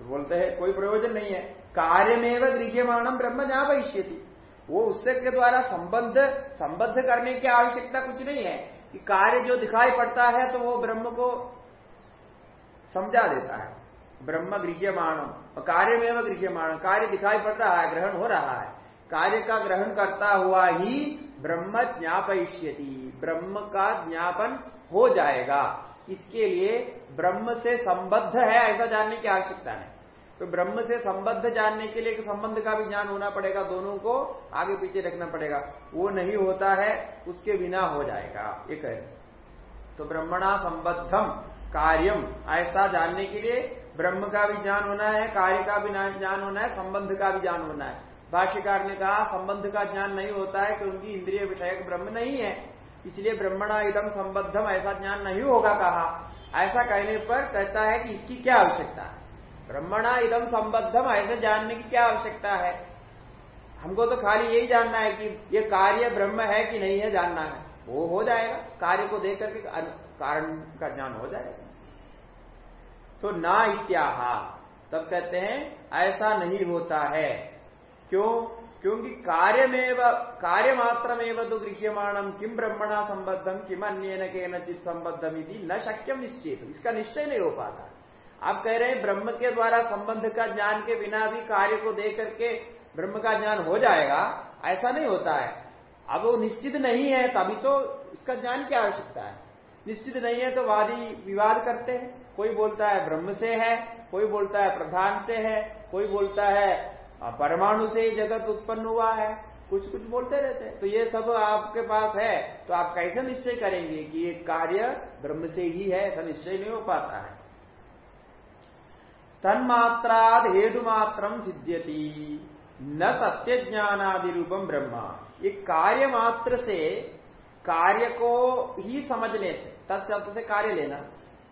[SPEAKER 1] बोलते हैं, कोई प्रयोजन नहीं है। कार्यमेव गृह्यमाणम ब्रह्म ज्ञापयिष्यति। वो उससे के द्वारा संबंध संबद्ध करने की आवश्यकता कुछ नहीं है कि कार्य जो दिखाई पड़ता है तो वो ब्रह्म को समझा देता है। ब्रह्म गृह्यमाण कार्य में गृह्यमाण, कार्य दिखाई पड़ रहा है, ग्रहण हो रहा है। कार्य का ग्रहण करता हुआ ही ब्रह्म ज्ञापयिष्यति, ब्रह्म का ज्ञापन हो जाएगा। इसके लिए ब्रह्म से संबद्ध है, ऐसा जानने की आवश्यकता है तो ब्रह्म से संबद्ध जानने के लिए एक संबंध का भी ज्ञान होना पड़ेगा, दोनों को आगे पीछे रखना पड़ेगा। वो नहीं होता है, उसके बिना हो जाएगा एक है तो ब्रह्मणा संबद्धम कार्यम, ऐसा जानने के लिए ब्रह्म का भी ज्ञान होना है, कार्य का भी ज्ञान होना है, संबंध का भी ज्ञान होना है। भाष्यकार ने कहा, संबंध का ज्ञान नहीं होता है, क्योंकि इंद्रिय विषयक ब्रह्म नहीं है। इसलिए ब्रह्मणा इदम संबद्धम, ऐसा ज्ञान नहीं होगा कहा। ऐसा कहने पर कहता है कि इसकी क्या आवश्यकता है? ब्रह्मणा इदम संबद्धम, ऐसे जानने की क्या आवश्यकता है? हमको तो खाली यही जानना है कि ये कार्य ब्रह्म है कि नहीं है जानना है। वो हो जाएगा। कार्य को देख करके कारण का ज्ञान हो जाएगा। तो ना इत्याह। तब कहते हैं, ऐसा नहीं होता है। क्यों? क्योंकि कार्य में कार्य मात्र में तो गृह्यमाणम किम ब्रह्मणा संबद्धम किम अन्य के नचित संबद्धम न शक्यम निश्चित इसका निश्चय नहीं हो पाता। आप कह रहे हैं ब्रह्म के द्वारा संबंध का ज्ञान के बिना भी कार्य को देख करके ब्रह्म का ज्ञान हो जाएगा, ऐसा नहीं होता है। अब वो निश्चित नहीं है, तभी तो इसका ज्ञान की आवश्यकता है। निश्चित नहीं है तो वादी विवाद करते हैं। कोई बोलता है ब्रह्म से है, कोई बोलता है प्रधान से है, कोई बोलता है परमाणु से ही जगत उत्पन्न हुआ है। कुछ कुछ बोलते रहते हैं। तो ये सब आपके पास है तो आप कैसे निश्चय करेंगे कि ये कार्य ब्रह्म से ही है, ऐसा निश्चय नहीं हो पाता है। तन्मात्राद हेतु मात्रम सिद्ध्यति। न सत्य ज्ञानादि रूपम ब्रह्मा। ये कार्य मात्र से कार्य को ही समझने से तत्शब्द से कार्य लेना।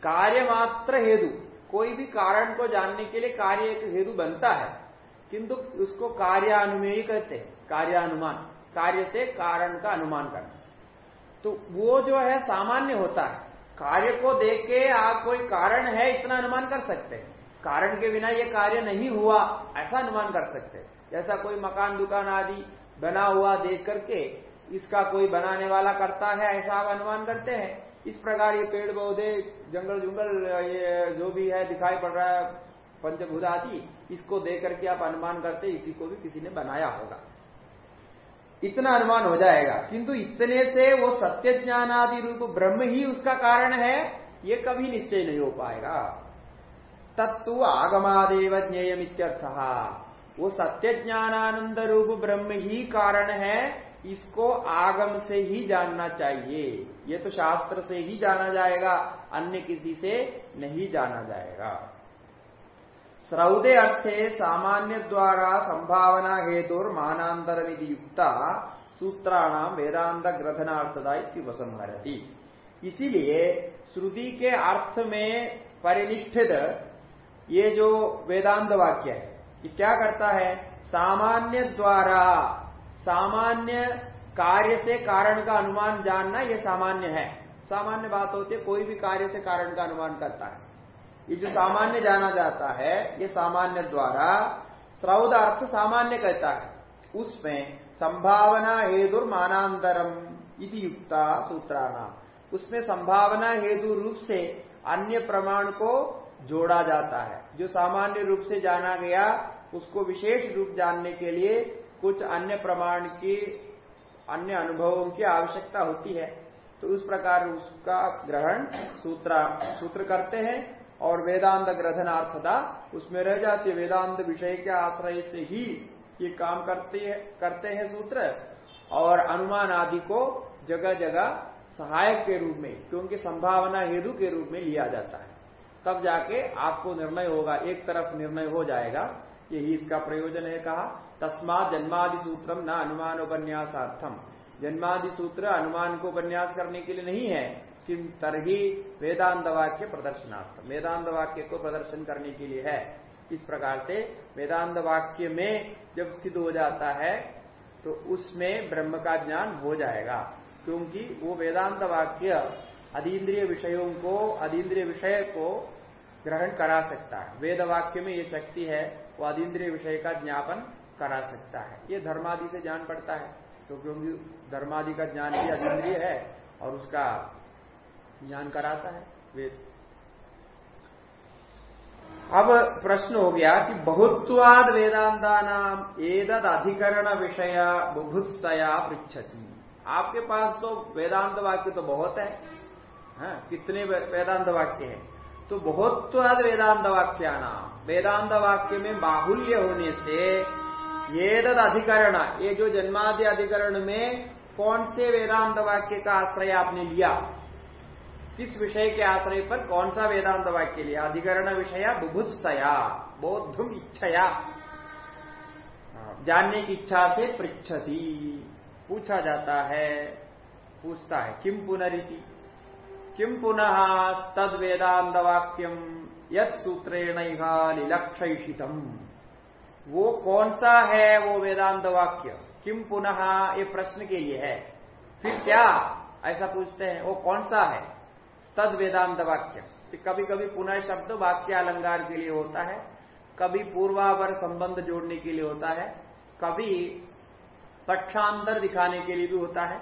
[SPEAKER 1] कार्य मात्र हेतु, कोई भी कारण को जानने के लिए कार्य एक हेतु बनता है, किंतु उसको कार्यानुमेय कहते हैं, कार्यानुमान। कार्य से कारण का अनुमान करना। तो वो जो है सामान्य होता है। कार्य को देख के आप कोई कारण है, इतना अनुमान कर सकते हैं। कारण के बिना ये कार्य नहीं हुआ, ऐसा अनुमान कर सकते जैसा कोई मकान, दुकान आदि बना हुआ देख करके इसका कोई बनाने वाला करता है, ऐसा आप अनुमान करते हैं। इस प्रकार ये पेड़ पौधे, जंगल जुंगल, ये जो भी है, दिखाई पड़ रहा है, पंचभूत आदि, इसको देख करके आप अनुमान करते इसी को भी किसी ने बनाया होगा। इतना अनुमान हो जाएगा। किंतु इतने से वो सत्य ज्ञान आदि रूप ब्रह्म ही उसका कारण है, ये कभी निश्चय नहीं हो पाएगा। तत्व आगमादेव ज्ञेयम वो सत्य ज्ञानानंद रूप ब्रह्म ही कारण है, इसको आगम से ही जानना चाहिए। ये तो शास्त्र से ही जाना जाएगा, अन्य किसी से नहीं जाना जाएगा। श्रौदे अर्थे सामान्य द्वारा संभावना हेतुर मानांतर युक्ता सूत्राणाम वेदांत ग्रथनार्थदा उपसंहरती इसीलिए श्रुति के अर्थ में परिनिष्ठित ये जो वेदांत वाक्य है ये क्या करता है? सामान्य द्वारा, सामान्य कार्य से कारण का अनुमान जानना ये सामान्य है। सामान्य बात होती है, कोई भी कार्य से कारण का अनुमान करता है। ये जो सामान्य जाना जाता है, ये सामान्य द्वारा श्रौद अर्थ सामान्य कहता है। उसमें संभावना हेतु मानांतरम इति युक्ता सूत्राणा उसमें संभावना हेतु रूप से अन्य प्रमाण को जोड़ा जाता है। जो सामान्य रूप से जाना गया उसको विशेष रूप जानने के लिए कुछ अन्य प्रमाण की अन्य अनुभवों की आवश्यकता होती है। तो उस प्रकार उसका ग्रहण सूत्र सूत्र करते हैं और वेदांत ग्रथनार्थता उसमें रह जाती है। वेदांत विषय के आश्रय से ही ये काम करते है, करते हैं सूत्र और अनुमान आदि को जगह जगह सहायक के रूप में क्योंकि संभावना हेतु के रूप में लिया जाता है। तब जाके आपको निर्णय होगा, एक तरफ़ निर्णय हो जाएगा। यही इसका प्रयोजन है कहा। तस्मात जन्मादि सूत्रम न अनुमान उपन्यासार्थम जन्मादि सूत्र अनुमान को उपन्यास करने के लिए नहीं है, कि तरही वेदांत वाक्य प्रदर्शनार्थ। वेदांत वाक्य को प्रदर्शन करने के लिए है। इस प्रकार से वेदांत वाक्य में जब स्थित हो जाता है तो उसमें ब्रह्म का ज्ञान हो जाएगा, क्योंकि वो वेदांत वाक्य अधीन्द्रिय विषयों को अधीन्द्रिय विषय को ग्रहण करा सकता है। वेद वाक्य में ये शक्ति है, वो अधीन्द्रिय विषय का ज्ञापन करा सकता है। ये धर्मादि से जान पड़ता है तो क्योंकि धर्मादि का ज्ञान भी अधीन्द्रिय है, और उसका ज्ञान कराता है वेद। अब प्रश्न हो गया कि बहुत्वाद वेदांता नाम एदद अधिकरण विषय बुभुत्सया पृछती आपके पास तो वेदांत वाक्य तो बहुत है हाँ, कितने वेदांत वाक्य हैं। तो बहुत्वाद वेदांत वाक्या नाम वेदांत वाक्य में बाहुल्य होने से एदद अधिकरण ये जो जन्मादि अधिकरण में कौन से वेदांत वाक्य का आश्रय आपने लिया? किस विषय के आश्रय पर कौन सा वेदांत वाक्य लिया? अधिकरण विषय बुभुत्सया बोधुम इच्छया। जानने की इच्छा से पृछती पूछा जाता है पूछता है किम पुनरिति? किम पुनः तद वेदांत वाक्यम यद सूत्रेण लिलक्षितम वो कौन सा है वो वेदांत वाक्य किम पुनः? ये प्रश्न के लिए है। फिर क्या? ऐसा पूछते हैं वो कौन सा है? तद वेदांत वाक्य कभी कभी पुनः शब्द वाक्य अलंकार के लिए होता है कभी पूर्वावर संबंध जोड़ने के लिए होता है कभी पक्षांतर दिखाने के लिए भी होता है।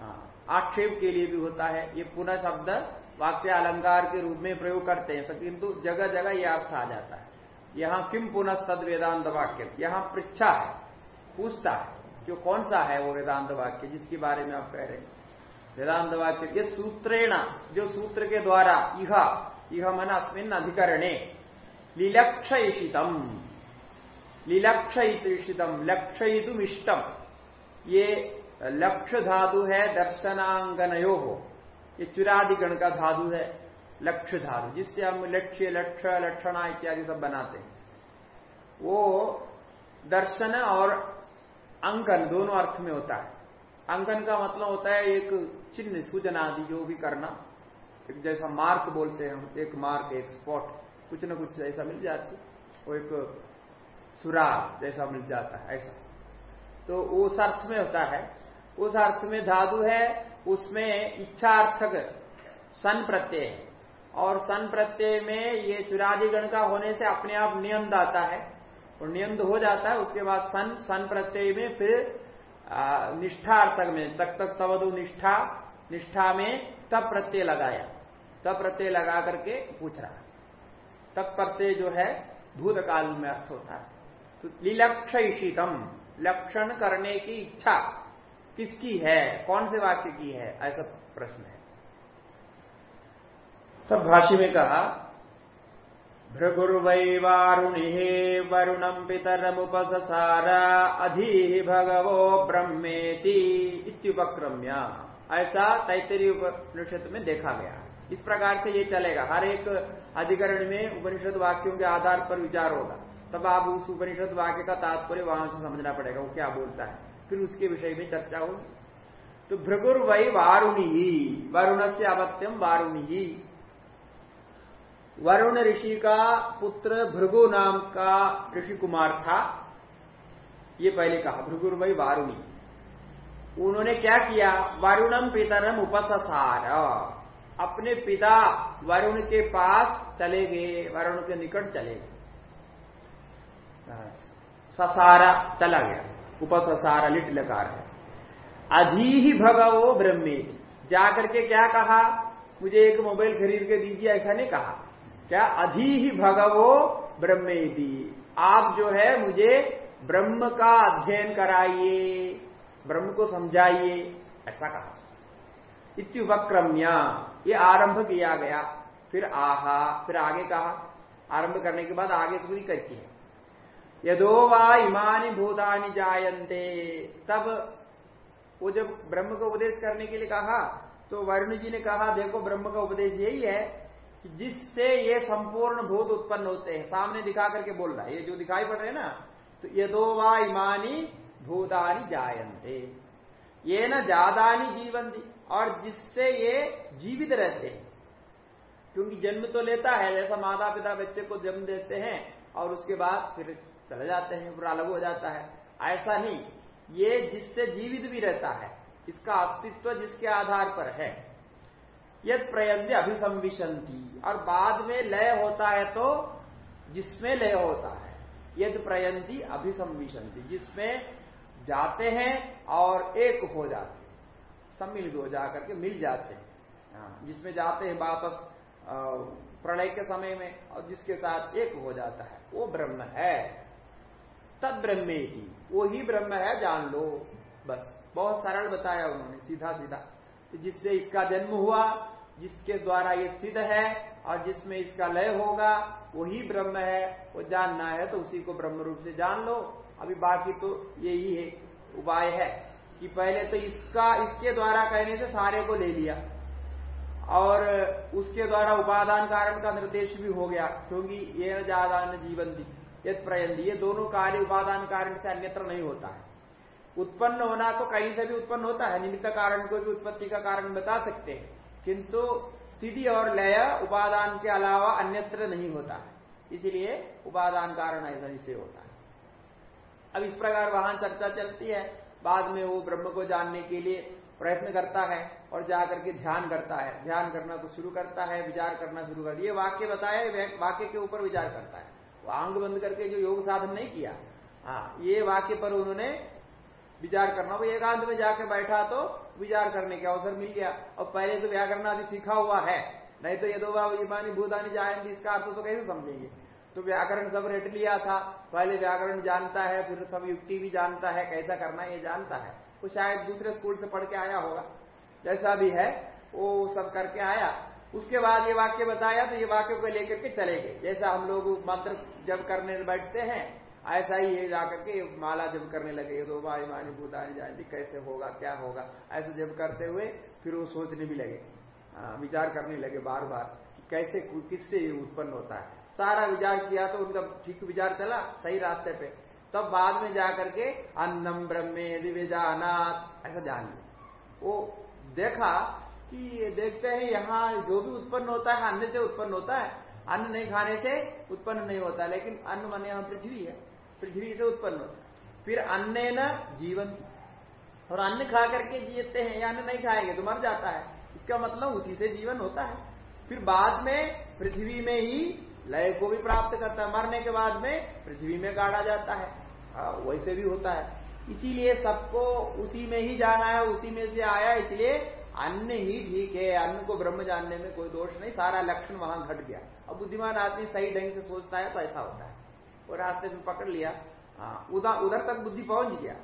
[SPEAKER 1] हाँ, आक्षेप के लिए भी होता है। ये पुनः शब्द वाक्य अलंकार के रूप में प्रयोग करते हैं। किंतु जगह जगह यह अर्थ आ जाता है। यहाँ किम पुनः तद वेदांत वाक्य? यहाँ पृच्छा है, पूछता है कि कौन सा है वो वेदांत वाक्य, जिसके बारे में आप कह रहे हैं। वेदांत वाक्य के सूत्रेण, जो सूत्र के द्वारा इह इह मन अस्मिन अधिकरणे, लिलक्षयिषितम। लिलक्षयितम लक्षयितुम इष्टम ये लक्ष्य धातु है दर्शनांगनयो। हो ये चुरादिगण का धातु है लक्ष्य धातु जिससे हम लक्ष्य लक्ष्य, लक्षणा इत्यादि सब बनाते हैं। वो दर्शन और अंकन दोनों अर्थ में होता है। अंकन का मतलब होता है एक चिन्ह, सूचना आदि, जो भी करना। एक जैसा मार्क बोलते हैं हम, एक मार्क, एक स्पॉट, कुछ न कुछ ऐसा मिल जाती, वो एक सुराग जैसा मिल जाता है, ऐसा। तो उस अर्थ में होता है उस अर्थ में धातु है, उसमें इच्छार्थक सन प्रत्यय और सन प्रत्यय में ये चुरादिगण का होने से अपने आप नियंद आता है। और नियंद हो जाता है, उसके बाद सन सन प्रत्यय में फिर निष्ठार्थक में, तक तक तवधु निष्ठा निष्ठा में तब प्रत्यय लगाया। तब प्रत्यय लगा करके पूछ रहा तब प्रत्यय जो है, भूतकाल में अर्थ होता है। तो लिलक्षितम लक्षण करने की इच्छा। किसकी है? कौन से वाक्य की है? ऐसा प्रश्न है। तब भाष्य में कहा भृगुर्वै वारुणि वरुणम पितरमुपसार अधी भगवो ब्रह्मेति इत्युपक्रम्य। ऐसा तैतरी उपनिषद में देखा गया। इस प्रकार से ये चलेगा। हर एक अधिकरण में उपनिषद वाक्यों के आधार पर विचार होगा। तब आप उस उपनिषद वाक्य का तात्पर्य वहाँ से समझना पड़ेगा। वो क्या बोलता है? फिर उसके विषय में चर्चा होगी। तो भृगुर वही वारुणी वरुण से अवत्यम वारुणी। वरुण ऋषि का पुत्र भृगु नाम का ऋषि कुमार था। ये पहले कहा भृगुर वही वारुणी। उन्होंने क्या किया? वरुणम पितरम उपसार अपने पिता वरुण के पास चले गए, वरुण के निकट चले गए। ससारा चला गया। उपससारा लिट लकार है। अधी ही भगवो ब्रह्मे। जाकर के क्या कहा? मुझे एक मोबाइल खरीद के दीजिए, ऐसा नहीं कहा। क्या? अधी ही भगवो ब्रह्मेदी आप जो है, मुझे ब्रह्म का अध्ययन कराइए, ब्रह्म को समझाइए, ऐसा कहा। इत्युपक्रम्य, ये आरंभ किया गया। फिर आहा, फिर आगे कहा। आरंभ करने के बाद आगे से करती है यदो वा इमानी भूतानी जायन्ते। तब वो जब ब्रह्म को उपदेश करने के लिए कहा तो वरुण जी ने कहा, देखो ब्रह्म का उपदेश यही है कि जिससे ये संपूर्ण भूत उत्पन्न होते हैं। सामने दिखा करके बोल रहा है, ये जो दिखाई पड़ रहे हैं ना तो यदो वा इमानी भूतानी जायन्ते। ये न ज्यादानी जीवंती और जिससे ये जीवित रहते हैं। क्योंकि जन्म तो लेता है, जैसा माता पिता बच्चे को जन्म देते हैं, और उसके बाद फिर चले जाते हैं फिर अलग हो जाता है। ऐसा नहीं ये जिससे जीवित भी रहता है इसका अस्तित्व जिसके आधार पर है। यद प्रयंत अभिसंविशंति और बाद में लय होता है तो जिसमें लय होता है। यद प्रयंती अभिसंविशंति जिसमें जाते हैं और एक हो जाते सम्मिलित हो जाकर के मिल जाते हैं। हाँ, जिसमें जाते हैं वापस प्रलय के समय में और जिसके साथ एक हो जाता है वो ब्रह्म है। तद ब्रह्मे ही वो ही ब्रह्म है, जान लो। बस, बहुत सरल बताया उन्होंने सीधा सीधा तो जिससे इसका जन्म हुआ, जिसके द्वारा ये सिद्ध है, और जिसमें इसका लय होगा, वही ब्रह्म है। वो जानना है तो उसी को ब्रह्म रूप से जान लो। अभी बाकी तो यही है, उपाय है। कि पहले तो इसका, इसके द्वारा कहने से सारे को ले लिया। और उसके द्वारा उपादान कारण का निर्देश भी हो गया, क्योंकि ये न ज़्यादा जीवन दी यद प्रयंदी ये दोनों कार्य उपादान कारण से अन्यत्र नहीं होता है। उत्पन्न होना तो कहीं से भी उत्पन्न होता है, निमित्त कारण को भी उत्पत्ति का कारण बता सकते हैं। किंतु स्थिति और लय उपादान के अलावा अन्यत्र नहीं होता है। इसीलिए उपादान कारण ऐसा से होता है। अब इस प्रकार वहाँ चर्चा चलती है। बाद में वो ब्रह्म को जानने के लिए प्रयत्न करता है और जाकर के ध्यान करता है। ध्यान करना तो शुरू करता है, विचार करना शुरू कर, ये वाक्य बताया वाक्य के ऊपर विचार करता है। आंग बंद करके जो योग साधन नहीं किया। हाँ ये वाक्य पर उन्होंने विचार करना। वो एकांत में जाके बैठा तो विचार करने का अवसर मिल गया। और पहले तो व्याकरण आदि सीखा हुआ है। नहीं तो ये दो बाबू भूतानी जाएँगे इसका अर्थ तो कैसे समझेंगे? तो व्याकरण सब रेट लिया था। पहले व्याकरण जानता है, फिर सब युक्ति भी जानता है, कैसा करना ये जानता है। वो शायद दूसरे स्कूल से पढ़ के आया होगा। जैसा भी है, वो सब करके आया। उसके बाद ये वाक्य बताया तो ये वाक्य को लेकर के चले गए। जैसा हम लोग मंत्र जब करने बैठते हैं, ऐसा ही ये जाकर के माला जब करने लगे दो भाई मानी भूतानी जाएँगे, कैसे होगा, क्या होगा? ऐसे जब करते हुए फिर वो सोचने भी लगे विचार करने लगे बार बार कि कैसे, किससे ये उत्पन्न होता है। सारा विचार किया तो उनका ठीक विचार चला, सही रास्ते पे। तब बाद में जाकर के, अन्नम ब्रह्मे दिव्यजानाथ ऐसा जान लिया। वो देखा कि देखते हैं यहाँ जो भी उत्पन्न होता है अन्न से उत्पन्न होता है। अन्न नहीं खाने से उत्पन्न नहीं होता लेकिन अन्न मन यहाँ पृथ्वी है। पृथ्वी से उत्पन्न होता है। फिर अन्न न जीवन और अन्न खा करके जीते हैं या अन्न नहीं खाएँगे तो मर जाता है। इसका मतलब उसी से जीवन होता है। फिर बाद में पृथ्वी में ही लय को भी प्राप्त करता है। मरने के बाद में पृथ्वी में गाड़ा जाता है। हाँ, वैसे भी होता है। इसीलिए सबको उसी में ही जाना है उसी में से आया इसलिए अन्न ही ठीक है अन्न को ब्रह्म जानने में कोई दोष नहीं, सारा लक्षण वहाँ घट गया। अब बुद्धिमान आदमी सही ढंग से सोचता है तो ऐसा होता है। वो रास्ते में पकड़ लिया। हाँ उधर उधर तक बुद्धि पहुँच गया।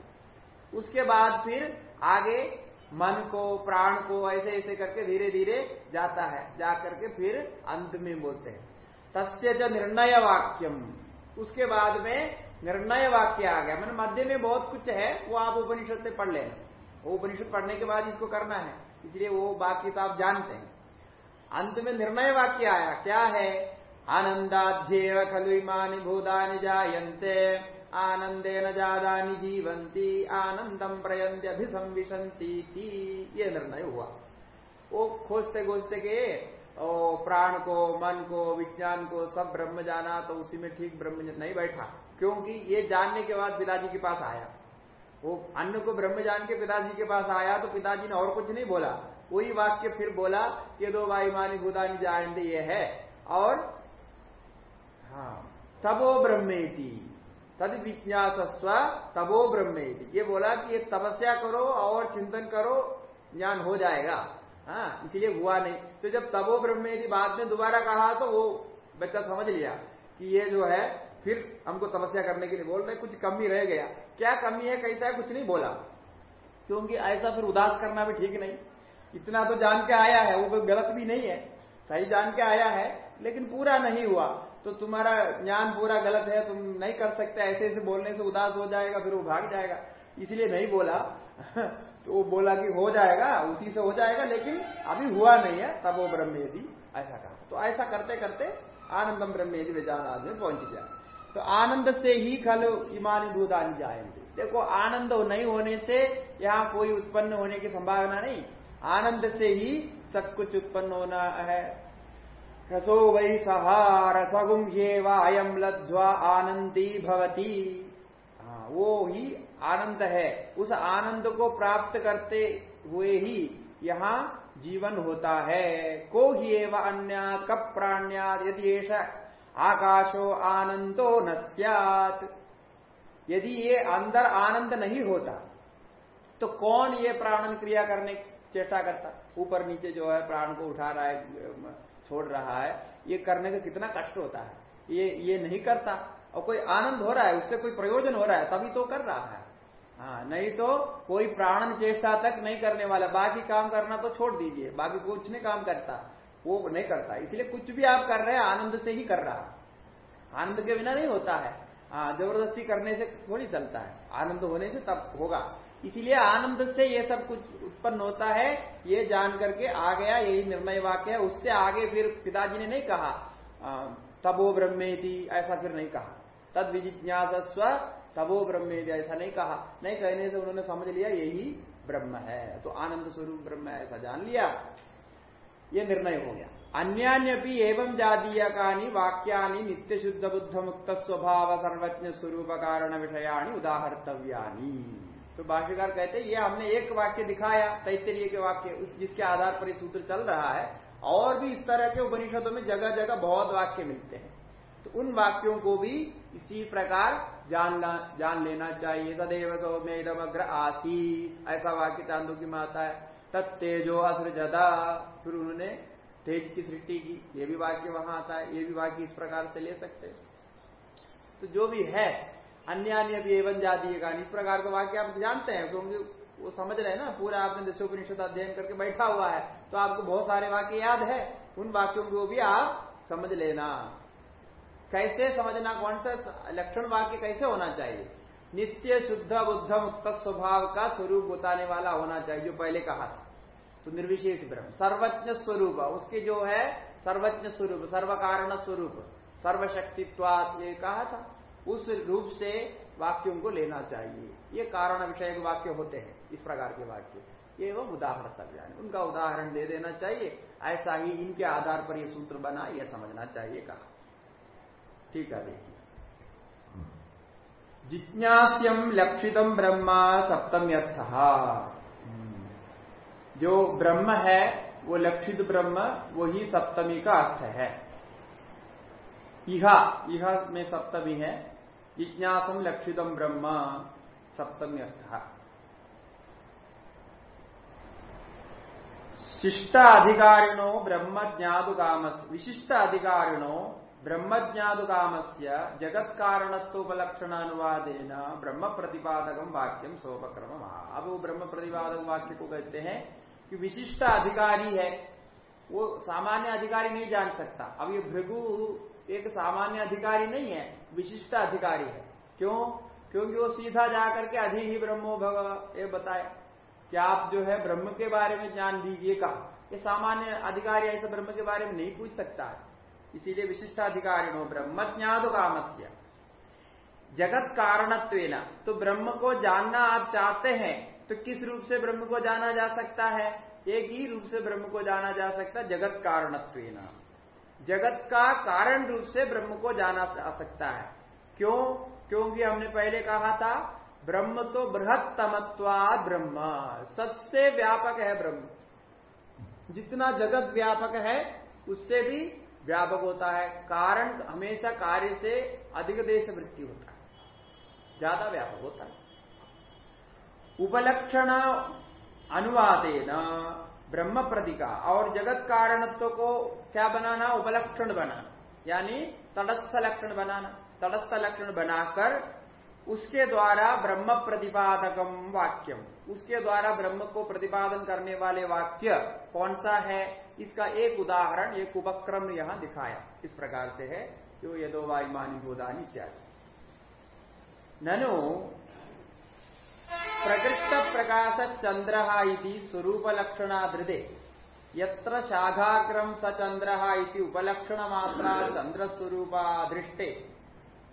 [SPEAKER 1] उसके बाद फिर आगे मन को, प्राण को ऐसे ऐसे करके धीरे धीरे जाता है। जा करके फिर अंत में बोलते हैं। तस्य ज निर्णय वाक्यम। उसके बाद में निर्णय वाक्य आ गया। मैंने मध्य में बहुत कुछ है, वो आप उपनिषद से पढ़ लेना। उपनिषद पढ़ने के बाद इसको करना है। इसलिए वो बाकी तो आप जानते हैं। अंत में निर्णय वाक्य आया, क्या है? आनंदाध्येव खलु इमानी भूतानि जायन्ते आनंदे न जादानी जीवंती आनंदम प्रयंत अभिसंविशंती थी ये निर्णय हुआ। वो खोजते खोजते के प्राण को, मन को, विज्ञान को, सब ब्रह्म जाना तो उसी में ठीक ब्रह्म नहीं बैठा। क्योंकि ये जानने के बाद बिलाजी के पास आया। वो अन्न को ब्रह्म जान के पिताजी के पास आया तो पिताजी ने और कुछ नहीं बोला। वही वाक्य फिर बोला ये दो वायुमानी भूदानी जायंदे ये है। और हाँ तबो ब्रह्मेति, तद विज्ञासस्व तबो ब्रह्मेति। ये बोला कि ये तपस्या करो और चिंतन करो, ज्ञान हो जाएगा। हाँ इसलिए हुआ नहीं। तो जब तबो ब्रह्मेति बाद में दोबारा कहा तो वो बच्चा समझ लिया कि ये जो है फिर हमको तपस्या करने के लिए बोल रहे, कुछ कमी रह गया। क्या कमी है? कैसा है? कुछ नहीं बोला। क्योंकि ऐसा फिर उदास करना भी ठीक नहीं। इतना तो जान के आया है, वो कोई गलत भी नहीं है। सही जान के आया है, लेकिन पूरा नहीं हुआ। तो तुम्हारा ज्ञान पूरा गलत है, तुम नहीं कर सकते। ऐसे ऐसे बोलने से उदास हो जाएगा, फिर वो भाग जाएगा। इसलिए नहीं बोला। तो वो बोला कि हो जाएगा, उसी से हो जाएगा, लेकिन अभी हुआ नहीं है, तब वो ब्रह्म ऐसा कहा। तो ऐसा करते करते आनंदम ब्रह्म यदि विजान आदमी पहुँच गया। तो आनंद से ही खल इमानी दूधानी जाएँगे। देखो आनंद नहीं होने से यहाँ कोई उत्पन्न होने की संभावना नहीं। आनंद से ही सब कुछ उत्पन्न होना है। रसो वै सहा रसगुम लध्वा आनंदी भवती। हाँ, वो ही आनंद है। उस आनंद को प्राप्त करते हुए ही यहाँ जीवन होता है। को ही एवं अन्य कप प्राण्याद यदि आकाशो आनंदो न यदि ये अंदर आनंद नहीं होता तो कौन ये प्राणन क्रिया करने चेष्टा करता? ऊपर नीचे जो है, प्राण को उठा रहा है छोड़ रहा है, ये करने का कितना कष्ट होता है? ये ये नहीं करता। और कोई आनंद हो रहा है, उससे कोई प्रयोजन हो रहा है, तभी तो कर रहा है। हाँ नहीं तो कोई प्राणन चेष्टा तक नहीं करने वाला। बाकी काम करना तो छोड़ दीजिए, बाकी कुछ नहीं काम करता। वो नहीं करता। इसलिए कुछ भी आप कर रहे हैं, आनंद से ही कर रहा। आनंद के बिना नहीं होता है। ज़बरदस्ती करने से थोड़ी चलता है। आनंद होने से तब होगा। इसीलिए आनंद से ये सब कुछ उत्पन्न होता है। ये जान करके आ गया, यही निर्णय वाक्य है। उससे आगे फिर पिताजी ने नहीं कहा। तबो ब्रह्मेति, ऐसा फिर नहीं कहा। तद विजिज्ञासस्व, तबो ब्रह्मेति, ऐसा नहीं कहा। नहीं कहने से उन्होंने समझ लिया, यही ब्रह्म है। तो आनंद स्वरूप ब्रह्म है, ऐसा जान लिया। ये निर्णय हो गया। अन्यान्यपि एवं जातीयकानी वाक्यानि नित्य शुद्ध बुद्ध मुक्त स्वभाव सर्वज्ञ स्वरूप कारण विषयाणी उदाहर्तव्यानी। तो भाष्यकार कहते हैं, ये हमने एक वाक्य दिखाया तैतरीय के वाक्य, उस जिसके आधार पर ये सूत्र चल रहा है, और भी इस तरह के उपनिषदों में जगह जगह बहुत वाक्य मिलते हैं। तो उन वाक्यों को भी इसी प्रकार जान जान लेना चाहिए। सदैव सौम्यम अग्र आसी ऐसा वाक्य चांदो की माता है। तत्तेजो असृजदा। फिर उन्होंने तेज की सृष्टि की, ये भी वाक्य वहाँ आता है, ये भी वाक्य इस प्रकार से ले सकते तो जो भी है अन्य अन्य भी एवं जातीय का इस प्रकार का वाक्य आप जानते हैं, क्योंकि वो समझ रहे हैं ना, पूरा आपने दशोपनिषद अध्ययन करके बैठा हुआ है तो आपको बहुत सारे वाक्य याद है, उन वाक्यों को भी आप समझ लेना। कैसे समझना, कौन सा लक्षण वाक्य कैसे होना चाहिए? नित्य शुद्ध बुद्ध मुक्त स्वभाव का स्वरूप बताने वाला होना चाहिए, जो पहले कहा था। तो निर्विशेष ब्रह्म, सर्वज्ञ स्वरूप, उसके जो है, सर्वज्ञ स्वरूप सर्व कारण स्वरूप, सर्वशक्तित्वात, ये कहा था, उस रूप से वाक्यों को लेना चाहिए। ये कारण विषय वाक्य होते हैं, इस प्रकार के वाक्य। ये वो उदाहरण तक जाने। उनका उदाहरण दे देना चाहिए, ऐसा ही इनके आधार पर ये सूत्र बना यह समझना चाहिए, कहा। ठीक है, देखिए। जिज्ञास्यम लक्षितम ब्रह्मा सप्तम्यर्थ। जो ब्रह्म है, वो लक्षित ब्रह्म, वही सप्तमी का अर्थ है। इहा इहा में सप्तमी है। जिज्ञासम लक्षितम ब्रह्म सप्तमी अर्थ शिष्ट अधिकारिणो ब्रह्म ज्ञादुकाम विशिष्ट अधिकारिणो ब्रह्म ज्ञादुकाम से जगत कारणत्वोपलक्षण अनुवादेन ब्रह्म प्रतिपादक वाक्यम सोपक्रम अब वो ब्रह्म प्रतिपादक वाक्य को कहते हैं कि विशिष्ट अधिकारी है। वो सामान्य अधिकारी नहीं जान सकता। अब ये भृगु एक सामान्य अधिकारी नहीं है, विशिष्ट अधिकारी है। क्यों? क्योंकि वो सीधा जाकर के अधि ही ब्रह्मो भग ये बताया कि आप जो है ब्रह्म के बारे में ज्ञान दीजिए कहा। ये सामान्य अधिकारी ऐसे ब्रह्म के बारे में नहीं पूछ सकता है। इसीलिए विशिष्ट अधिकारी हो ब्रह्म ज्ञादो कामस्य जगत कारणत्व तो ब्रह्म को जानना आप चाहते हैं तो किस रूप से ब्रह्म को जाना जा सकता है? एक ही रूप से ब्रह्म को जाना जा सकता है जगत कारणत्व जगत का कारण रूप से ब्रह्म को जाना जा सकता है। क्यों? क्योंकि हमने पहले कहा था, ब्रह्म तो बृहत्तमत्वाद ब्रह्म, सबसे व्यापक है ब्रह्म। जितना जगत व्यापक है, उससे भी व्यापक होता है। कारण हमेशा कार्य से अधिक देश वृत्ति होता है। ज़्यादा व्यापक होता है। उपलक्षण अनुवादेन ब्रह्म प्रतिका और जगत कारणत्व को क्या बनाना? उपलक्षण बनाना। यानी तटस्थ लक्षण बनाना। तटस्थ लक्षण बनाकर उसके द्वारा ब्रह्म प्रतिपादकम वाक्यम। उसके द्वारा ब्रह्म को प्रतिपादन करने वाले वाक्य कौन सा है? इसका एक उदाहरण, एक उपक्रम यहाँ दिखाया। इस प्रकार से है जो यदो वायुमानी बोधानी इत्यादि। ननु, प्रकृष्ट प्रकाश चंद्र स्वरूप लक्षणादृदे यत्र शाखाग्रम स चंद्र उपलक्षण मात्रा चंद्र स्वरूपा दृष्टे।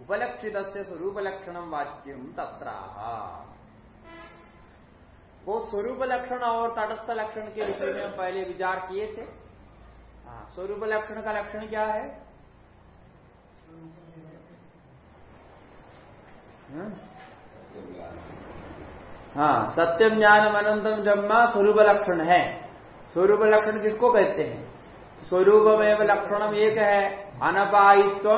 [SPEAKER 1] उपलक्षित स्वरूप लक्षण वाच्यम तत्र वो स्वरूप लक्षण और तटस्थ लक्षण के विषय में हम पहले विचार किए थे। हाँ, स्वरूप लक्षण का लक्षण क्या है? हाँ, हाँ सत्यम ज्ञान अनंतम जम्मा स्वरूप लक्षण है। स्वरूप लक्षण किसको कहते हैं? स्वरूप में लक्षणम एक है अनपायित्व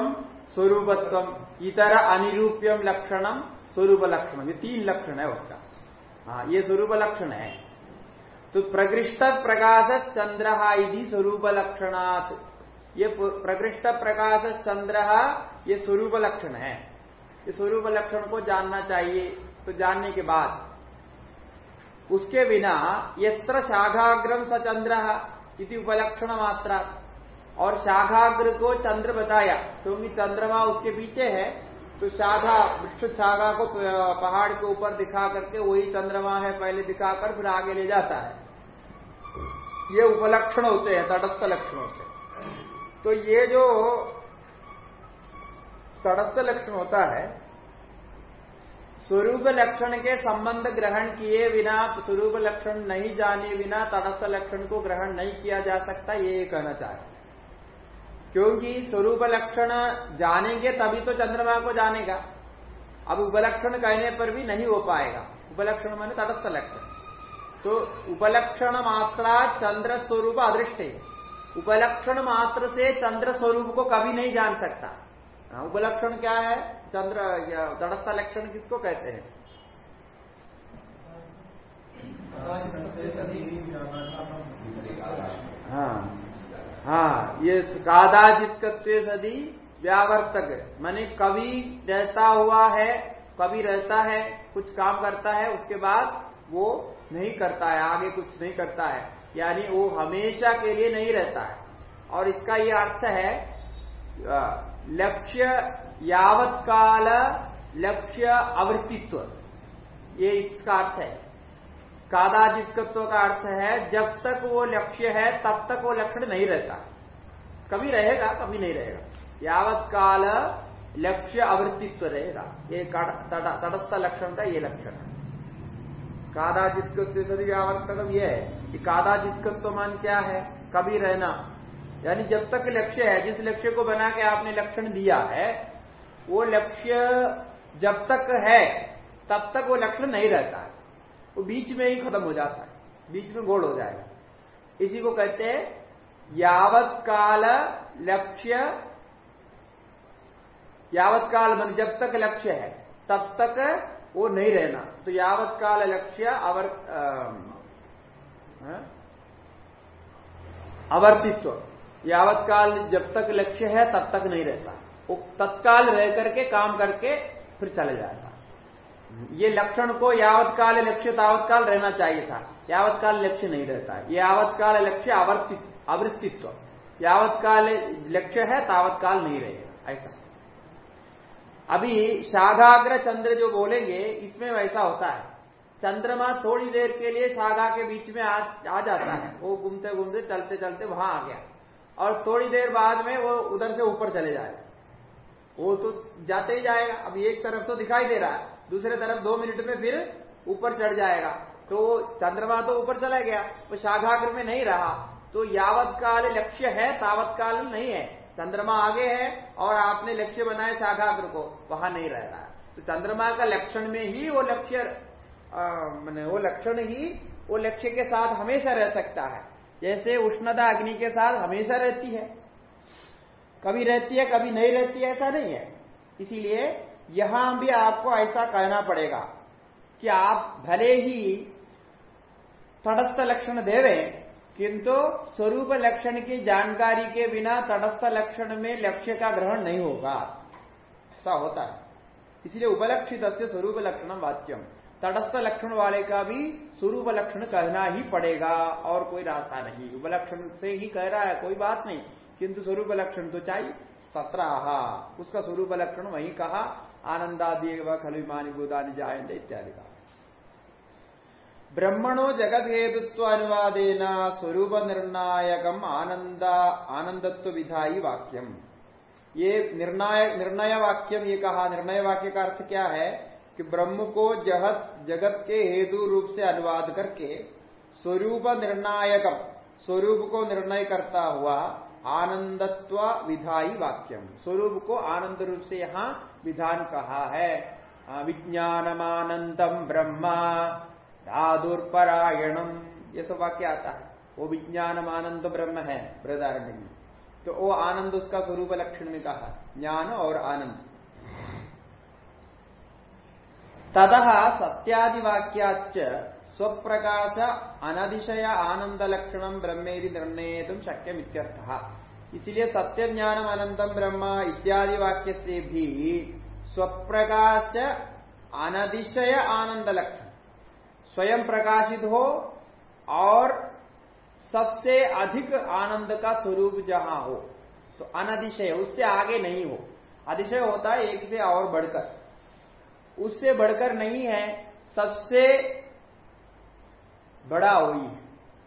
[SPEAKER 1] स्वरूपत्व इतर अनिरूप्यम लक्षणम स्वरूप लक्षण ये तीन लक्षण है उसका। हाँ ये स्वरूप लक्षण है। तो प्रकृष्ट प्रकाश चंद्र स्वरूप लक्षणात्। ये प्रकृष्ट प्रकाश चंद्र ये स्वरूप लक्षण है। इस स्वरूप लक्षण को जानना चाहिए तो जानने के बाद। उसके बिना यत्र शाखाग्रम स चंद्र इति उपलक्षण मात्रा। और शाखाग्र को चंद्र बताया, क्योंकि तो चंद्रमा उसके पीछे है तो शाखा वृक्ष शाखा को पहाड़ के ऊपर दिखा करके वही चंद्रमा है, पहले दिखाकर फिर आगे ले जाता है। ये उपलक्षण होते हैं, तटस्थ लक्षण होते हैं। तो ये जो तटस्थ लक्षण होता है, स्वरूप लक्षण के संबंध ग्रहण किए बिना, स्वरूप लक्षण नहीं जाने बिना तटस्थ लक्षण को ग्रहण नहीं किया जा सकता, ये कहना चाहे। क्योंकि स्वरूप लक्षण जानेंगे तभी तो चंद्रमा को जानेगा। अब उपलक्षण कहने पर भी नहीं हो पाएगा। उपलक्षण माने तटस्थ लक्षण। तो उपलक्षण मात्रा चंद्र स्वरूप अदृष्ट है। उपलक्षण मात्र से चंद्र स्वरूप को कभी नहीं जान सकता। हाँ, उपलक्षण क्या है? चंद्र तटस्थ लक्षण किसको कहते हैं? हाँ। हाँ ये कादाजित सदी व्यावर्तक माने कभी रहता हुआ है कभी रहता है, कुछ काम करता है, उसके बाद वो नहीं करता है, आगे कुछ नहीं करता है। यानी वो हमेशा के लिए नहीं रहता है। और इसका ये अर्थ है लक्ष्य यावत काल लक्ष्य आवृत्तित्व ये इसका अर्थ है। कादाजित्व का अर्थ है, जब तक वो लक्ष्य है, तब तक वो लक्षण नहीं रहता। कभी रहेगा, कभी नहीं रहेगा। यावत काल लक्ष्य आवृत्तित्व रहेगा। ये तटस्थ लक्षण का ये लक्षण है। कादाजित्व यावत ये है कि कादाजित्व मान क्या है? कभी रहना। यानी जब तक लक्ष्य है, जिस लक्ष्य को बना के आपने लक्षण दिया है, वो लक्ष्य जब तक है, तब तक वो लक्षण नहीं रहता है। वो बीच में ही खत्म हो जाता है, बीच में गोल हो जाएगा। इसी को कहते हैं, यावत काल लक्ष्य। यावत काल मन जब तक लक्ष्य है, तब तक वो नहीं रहना। तो यावत काल लक्ष्य अवर हाँ? अवर्तित्व। यावत काल जब तक लक्ष्य है, तब तक नहीं रहता। वो तत्काल रह करके काम करके फिर चले जाएगा ये लक्षण को यावत काल लक्ष्य तावत काल रहना चाहिए था। यावत काल लक्ष्य नहीं रहता ये यावत काल लक्ष्य आवृत्तित्व। यावत काल लक्ष्य है तावत काल नहीं रहेगा। ऐसा। अभी शाघाग्र चंद्र जो बोलेंगे इसमें वैसा होता है। चंद्रमा थोड़ी देर के लिए शाखा के बीच में आ, आ जाता है। वो घूमते घूमते चलते चलते वहाँ आ गया। और थोड़ी देर बाद में वो उधर से ऊपर चले जाएगा। वो तो जाते ही जाएगा। अब एक तरफ़ तो दिखाई दे रहा है। दूसरे तरफ़ दो मिनट में फिर ऊपर चढ़ जाएगा। तो चंद्रमा तो ऊपर चला गया, वो शाखाग्र में नहीं रहा। तो यावत काल लक्ष्य है तावत काल नहीं है। चंद्रमा आगे है और आपने लक्ष्य बनाया शाखाग्र को, वहाँ नहीं रह रहा तो चंद्रमा का लक्षण में ही वो लक्ष्य मैंने वो लक्षण ही वो लक्ष्य के साथ हमेशा रह सकता है। जैसे उष्णता अग्नि के साथ हमेशा रहती है। कभी रहती है, कभी नहीं रहती है, ऐसा नहीं है। इसीलिए यहाँ भी आपको ऐसा कहना पड़ेगा कि आप भले ही तटस्थ लक्षण देवे, किंतु स्वरूप लक्षण की जानकारी के बिना तटस्थ लक्षण में लक्ष्य का ग्रहण नहीं होगा। ऐसा होता है। इसलिए उपलक्षित स्वरूप लक्षण वाच्यम तटस्थ लक्षण वाले का भी स्वरूप लक्षण कहना ही पड़ेगा, और कोई रास्ता नहीं। उपलक्षण से ही कह रहा है, कोई बात नहीं। किंतु स्वरूप लक्षण तो चाहिए। तत्राहा, उसका स्वरूप लक्षण वही कहा आनंदादि व खलुमानी भूतानि जायंत इत्यादि का। ब्रह्मणो जगत हेतुत्व अनुवादेन स्वरूप निर्णायकम आनंद आनंदत्व विधायी वाक्यम। ये निर्णय निर्णय वाक्यम ये कहा निर्णय वाक्य का अर्थ क्या है कि ब्रह्म को जगत जगत के हेतु रूप से अनुवाद करके स्वरूप निर्णायकम स्वरूप को निर्णय करता हुआ आनंदत्व विधायी वाक्यम। स्वरूप को आनंद रूप से यहाँ विधान कहा है। विज्ञानमानंदम ब्रह्मा धादुर्परायणम। ये सब वाक्य आता है। वो विज्ञानम आनंद ब्रह्म है बृदारण्य में। तो वो आनंद उसका स्वरूप लक्षण में कहा, ज्ञान और आनंद। ततः सत्यादिवाक्याच स्वप्रकाश अनतिशय आनंद लक्षण ब्रह्मेदि निर्णय शक्य इसलिए सत्य ज्ञानम अनंतम ब्रह्म इत्यादि वाक्य से भी स्वप्रकाश अनतिशय आनंद लक्षण स्वयं प्रकाशित हो और सबसे अधिक आनंद का स्वरूप जहाँ हो तो अनधिशय उससे आगे नहीं हो। अधिशय होता है एक से और बढ़कर। उससे बढ़कर नहीं है, सबसे बड़ा ही,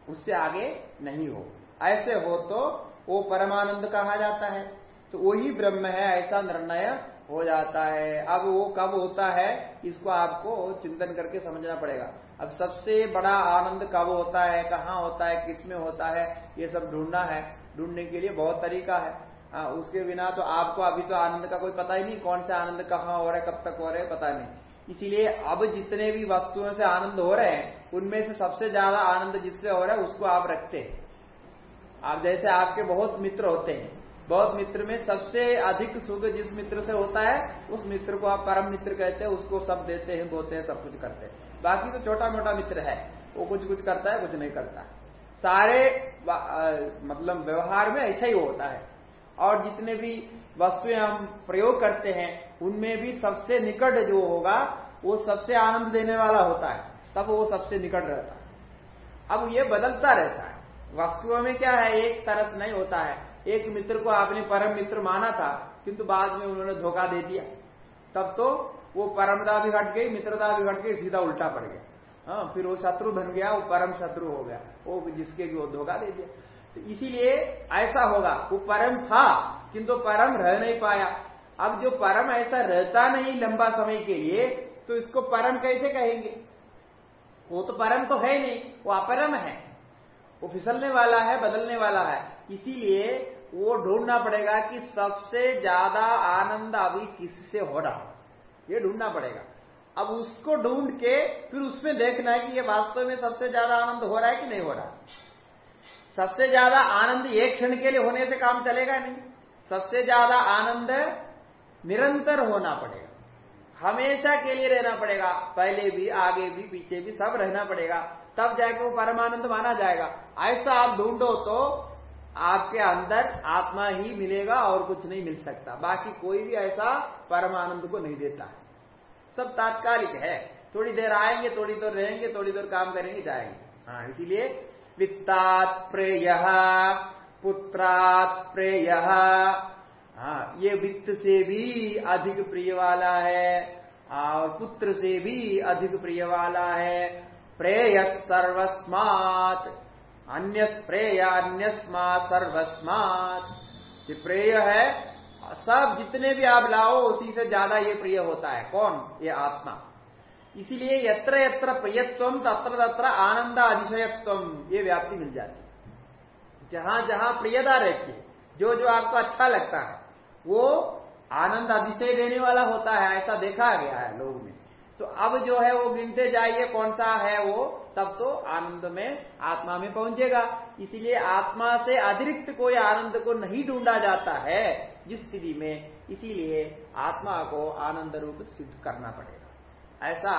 [SPEAKER 1] उससे आगे नहीं हो। ऐसे हो तो वो परमानंद कहा जाता है। तो वही ब्रह्म है ऐसा निर्णय हो जाता है। अब वो कब होता है इसको आपको चिंतन करके समझना पड़ेगा। अब सबसे बड़ा आनंद कब होता है कहाँ होता है किसमें होता है ये सब ढूंढना है। ढूँढने के लिए बहुत तरीका है। आ, उसके बिना तो आपको अभी तो आनंद का कोई पता ही नहीं कौन सा आनंद कहाँ हो रहा है कब तक हो रहे हैं पता नहीं। इसीलिए अब जितने भी वस्तुओं से आनंद हो रहे हैं उनमें से सबसे ज़्यादा आनंद जिससे हो रहा है उसको आप रखते हैं। आप जैसे आपके बहुत मित्र होते हैं, बहुत मित्र में सबसे अधिक सुख जिस मित्र से होता है, उस मित्र को आप परम मित्र कहते हैं, उसको सब देते हैं, बोते हैं, सब कुछ करते हैं। बाकी तो छोटा मोटा मित्र है, वो कुछ कुछ करता है, कुछ नहीं करता। सारे मतलब व्यवहार में ऐसा ही होता है। और जितने भी वस्तुएँ हम प्रयोग करते हैं, उनमें भी सबसे निकट जो होगा, वो सबसे आनंद देने वाला होता है। तब वो सबसे निकट रहता है। अब ये बदलता रहता है। वस्तुओं में क्या है? एक तरस नहीं होता है। एक मित्र को आपने परम मित्र माना था, किंतु बाद में उन्होंने धोखा दे दिया। तब तो वो परमदा भी हट गई मित्रता भी हट गई, सीधा उल्टा पड़ गया। हाँ फिर वो शत्रु बन गया, वो परम शत्रु हो गया। वो जिसके वो धोखा दे दिया। तो इसीलिए ऐसा होगा, वो परम था, किंतु परम रह नहीं पाया। अब जो परम ऐसा रहता नहीं लंबा समय के लिए तो इसको परम कैसे कहेंगे? वो तो परम तो है नहीं, वो अपरम है। वो फिसलने वाला है, बदलने वाला है। इसीलिए वो ढूंढना पड़ेगा कि सबसे ज़्यादा आनंद अभी किससे हो रहा ये ढूंढना पड़ेगा। अब उसको ढूंढ के फिर उसमें देखना है कि ये वास्तव में सबसे ज़्यादा आनंद हो रहा है कि नहीं हो रहा सबसे ज़्यादा आनंद एक क्षण के लिए होने से काम चलेगा नहीं। सबसे ज़्यादा आनंद निरंतर होना पड़ेगा। हमेशा के लिए रहना पड़ेगा। पहले भी, आगे भी, पीछे भी सब रहना पड़ेगा। तब जाके वो परमानंद माना जाएगा। ऐसा आप ढूंढो तो आपके अंदर आत्मा ही मिलेगा और कुछ नहीं मिल सकता। बाकी कोई भी ऐसा परमानंद को नहीं देता है। सब तात्कालिक है। थोड़ी देर आएँगे, थोड़ी देर रहेंगे, थोड़ी देर काम करेंगे, जाएँगे। हाँ इसीलिए वित्तात प्रेय प्रेय। हाँ ये वित्त से भी अधिक प्रिय वाला है और पुत्र से भी अधिक प्रिय वाला है। प्रेय सर्वस्मात अन्य प्रेय अन्यस्मा सर्वस्मात ये प्रेय है, सब जितने भी आप लाओ, उसी से ज़्यादा ये प्रिय होता है। कौन? ये आत्मा। इसीलिए यत्र यत्र प्रियत्व, तत्र तत्र आनंद अधिशयत्व, ये व्याप्ति मिल जाती है। जहाँ जहाँ प्रियता रहती है, जो जो आपको अच्छा लगता है, वो आनंद अधिशय देने वाला होता है, ऐसा देखा गया है लोग में। तो अब जो है वो गिनते जाइए कौन सा है वो तब तो आनंद में आत्मा में पहुंचेगा। इसीलिए आत्मा से अतिरिक्त कोई आनंद को नहीं ढूंढा जाता है जिस स्थिति में इसीलिए आत्मा को आनंद रूप सिद्ध करना पड़ेगा। ऐसा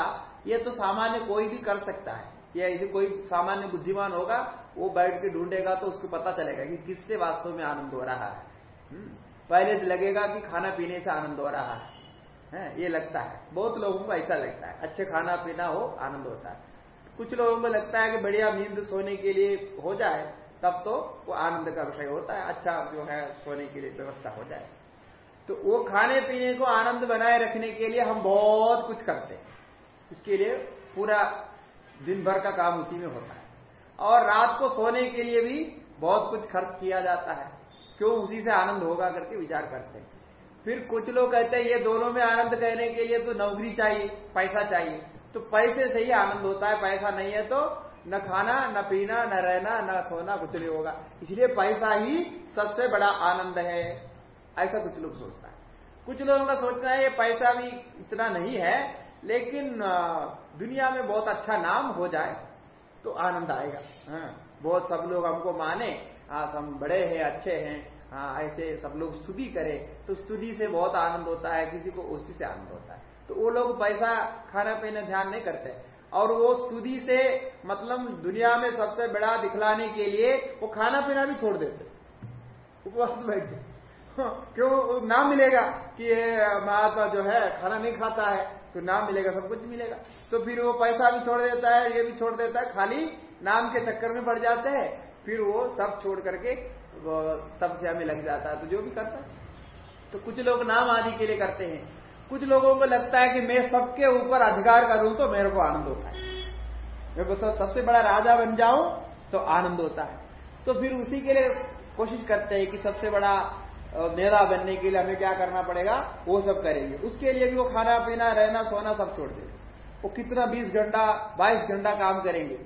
[SPEAKER 1] ये तो सामान्य कोई भी कर सकता है। या यदि कोई सामान्य बुद्धिमान होगा वो बैठ के ढूंढेगा तो उसको पता चलेगा कि किससे वास्तव में आनंद हो रहा है। हम्म, पहले लगेगा कि खाना पीने से आनंद हो रहा है। है, ये लगता है। बहुत लोगों को ऐसा लगता है। अच्छे खाना पीना हो, आनंद होता है। कुछ लोगों को लगता है कि बढ़िया नींद सोने के लिए हो जाए, तब तो वो आनंद का विषय होता है। अच्छा जो है, सोने के लिए व्यवस्था हो जाए। तो वो खाने पीने को आनंद बनाए रखने के लिए हम बहुत कुछ करते हैं। इसके लिए पूरा दिन भर का काम उसी में होता है। और रात को सोने के लिए भी बहुत कुछ खर्च किया जाता है। क्यों? उसी से आनंद होगा करके विचार करते हैं। फिर कुछ लोग कहते हैं ये दोनों में आनंद कहने के लिए तो नौकरी चाहिए पैसा चाहिए। तो पैसे से ही आनंद होता है पैसा नहीं है तो न खाना न पीना न रहना न सोना कुछ नहीं होगा। इसलिए पैसा ही सबसे बड़ा आनंद है ऐसा कुछ लोग सोचता है। कुछ लोगों का सोचना है ये पैसा भी इतना नहीं है लेकिन दुनिया में बहुत अच्छा नाम हो जाए तो आनंद आएगा। हाँ, बहुत सब लोग हमको माने आज हम बड़े हैं अच्छे हैं। हाँ ऐसे सब लोग स्तुति करें तो स्तुति से बहुत आनंद होता है, किसी को उसी से आनंद होता है। तो वो लोग पैसा खाना पीना ध्यान नहीं करते। और वो स्तुति से मतलब दुनिया में सबसे बड़ा दिखलाने के लिए वो खाना पीना भी छोड़ देते। उपवास बैठ। क्यों? नाम मिलेगा कि महात्मा जो है, खाना नहीं खाता है तो नाम मिलेगा, सब कुछ मिलेगा। तो फिर वो पैसा भी छोड़ देता है, ये भी छोड़ देता है, खाली नाम के चक्कर में पड़ जाते हैं। फिर वो सब छोड़ करके तपस्या में लग जाता है तो जो भी करता है। तो कुछ लोग नाम आदि के लिए करते हैं। कुछ लोगों को लगता है कि मैं सबके ऊपर अधिकार करूँ तो मेरे को आनंद होता है। मैं बस सबसे बड़ा राजा बन जाऊँ तो आनंद होता है। तो फिर उसी के लिए कोशिश करते हैं कि सबसे बड़ा नेता बनने के लिए हमें क्या करना पड़ेगा? वो सब करेंगे। उसके लिए भी वो खाना पीना, रहना, सोना सब छोड़ देंगे। वो कितना बीस घंटा, बाईस घंटा काम करेंगे।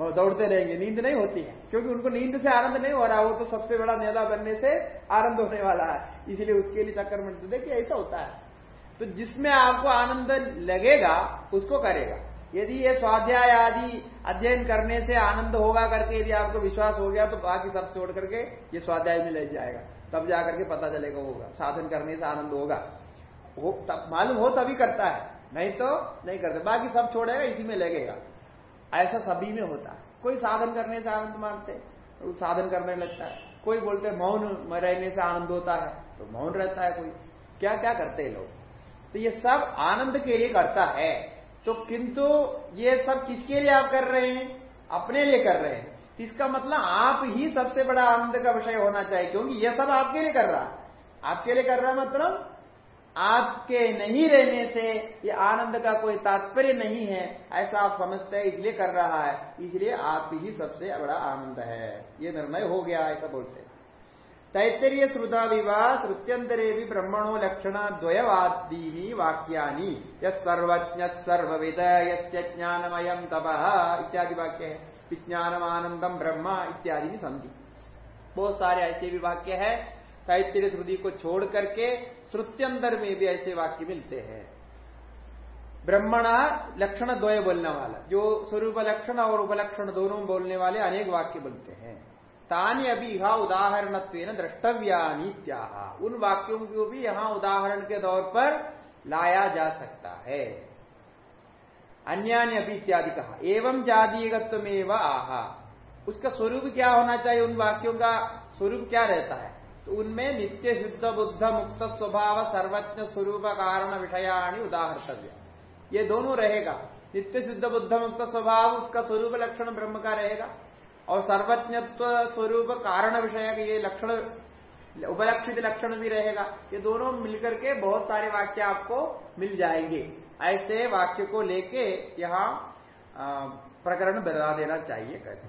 [SPEAKER 1] और दौड़ते रहेंगे। नींद नहीं होती है, क्योंकि उनको नींद से आनंद नहीं हो रहा, वो तो सबसे बड़ा नेता बनने से आनंद होने वाला है। इसीलिए उसके लिए चक्कर में देखिए, ऐसा होता है। तो जिसमें आपको आनंद लगेगा, उसको करेगा। यदि ये स्वाध्याय आदि अध्ययन करने से आनंद होगा करके यदि आपको विश्वास हो गया तो बाकी सब छोड़ करके ये स्वाध्याय में ले जाएगा। तब जाकर के पता चलेगा होगा। साधन करने से आनंद होगा। तब मालूम हो तभी करता है, नहीं तो नहीं करता। बाकी सब छोड़ेगा, इसी में लगेगा। ऐसा सभी में होता है। कोई साधन करने से आनंद मानते तो साधन करने लगता है। कोई बोलते मौन रहने से आनंद होता है तो मौन रहता है कोई। क्या क्या करते हैं लोग? तो ये सब आनंद के लिए करता है। तो किंतु ये सब किसके लिए आप कर रहे हैं? अपने लिए कर रहे हैं। तो इसका मतलब आप ही सबसे बड़ा आनंद का विषय होना चाहिए, क्योंकि यह सब आपके लिए कर रहा है। आपके लिए कर रहा है मतलब आपके नहीं रहने से ये आनंद का कोई तात्पर्य नहीं है, ऐसा आप समझते हैं, इसलिए कर रहा है। इसलिए आप ही सबसे बड़ा आनंद है। ये निर्णय हो गया, ऐसा बोलते तैतरीय श्रुता विवाह श्रुत्यंतरे भी ब्रह्मणो लक्षण द्वयवादी वाक्यानि। सर्वज्ञ सर्वविद यज्ञानमयम तप, इत्यादि वाक्य है। विज्ञानम आनंदम ब्रह्म इत्यादि संधि। बहुत सारे ऐसे भी वाक्य है। तैतरीय श्रुति को छोड़ करके श्रुत्यंतर में भी ऐसे वाक्य मिलते हैं। ब्रह्मणा लक्षण द्वय बोलने वाला, जो स्वरूप लक्षण और उपलक्षण दोनों बोलने वाले अनेक वाक्य बोलते हैं। तानी अभी यहा उदाहरण द्रष्टव्यानी उन वाक्यों को भी यहाँ उदाहरण के तौर पर लाया जा सकता है। अन्यान्य अभी इत्यादि कहा। एवं जातीयत्व आहा। उसका स्वरूप क्या होना चाहिए? उन वाक्यों का स्वरूप क्या रहता है? तो उनमें नित्य शुद्ध बुद्ध मुक्त स्वभाव सर्वज्ञ स्वरूप कारण विषयाणी उदाहर्तव्य। ये दोनों रहेगा। नित्य शुद्ध बुद्ध मुक्त स्वभाव, उसका स्वरूप लक्षण ब्रह्म का रहेगा। और सर्वज्ञत्व स्वरूप कारण विषय ये लक्षण, उपलक्षित लक्षण भी रहेगा। ये दोनों मिलकर के बहुत सारे वाक्य आपको मिल जाएँगे। ऐसे वाक्य को लेके यहाँ प्रकरण बता देना चाहिए। कहते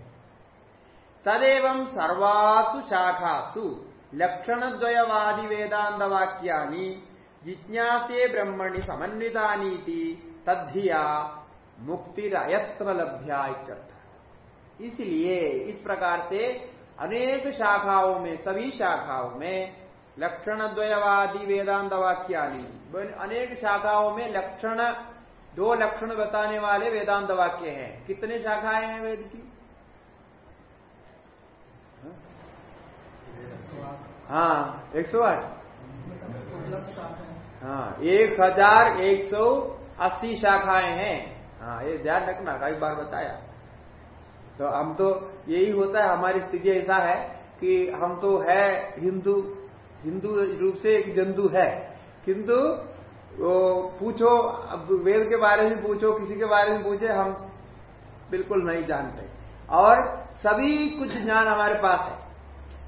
[SPEAKER 1] तदेव सर्वासु शाखासु। लक्षण द्वयवादि वेदांत वाक्यानि जिज्ञासे ब्रह्मणि समन्विता तद्धिया मुक्तिरयत्न लभ्या इसलिए इस प्रकार से अनेक शाखाओं में, सभी शाखाओं में लक्षण द्वयवादी वेदांत वाक्यानि अनेक शाखाओं में लक्षण, दो लक्षण बताने वाले वेदांत वाक्य हैं। कितने शाखाएँ हैं वेद की? हाँ एक सौ आठ। हाँ एक हज़ार एक सौ अस्सी शाखाएँ हैं। हाँ ये ध्यान रखना कई बार बताया। तो हम तो यही होता है हमारी स्थिति ऐसा है कि हम तो है हिंदू हिंदू रूप से एक जंतु है। किंतु वो पूछो अब वेद के बारे में पूछो किसी के बारे में पूछे हम बिल्कुल नहीं जानते। और सभी कुछ ज्ञान हमारे पास है।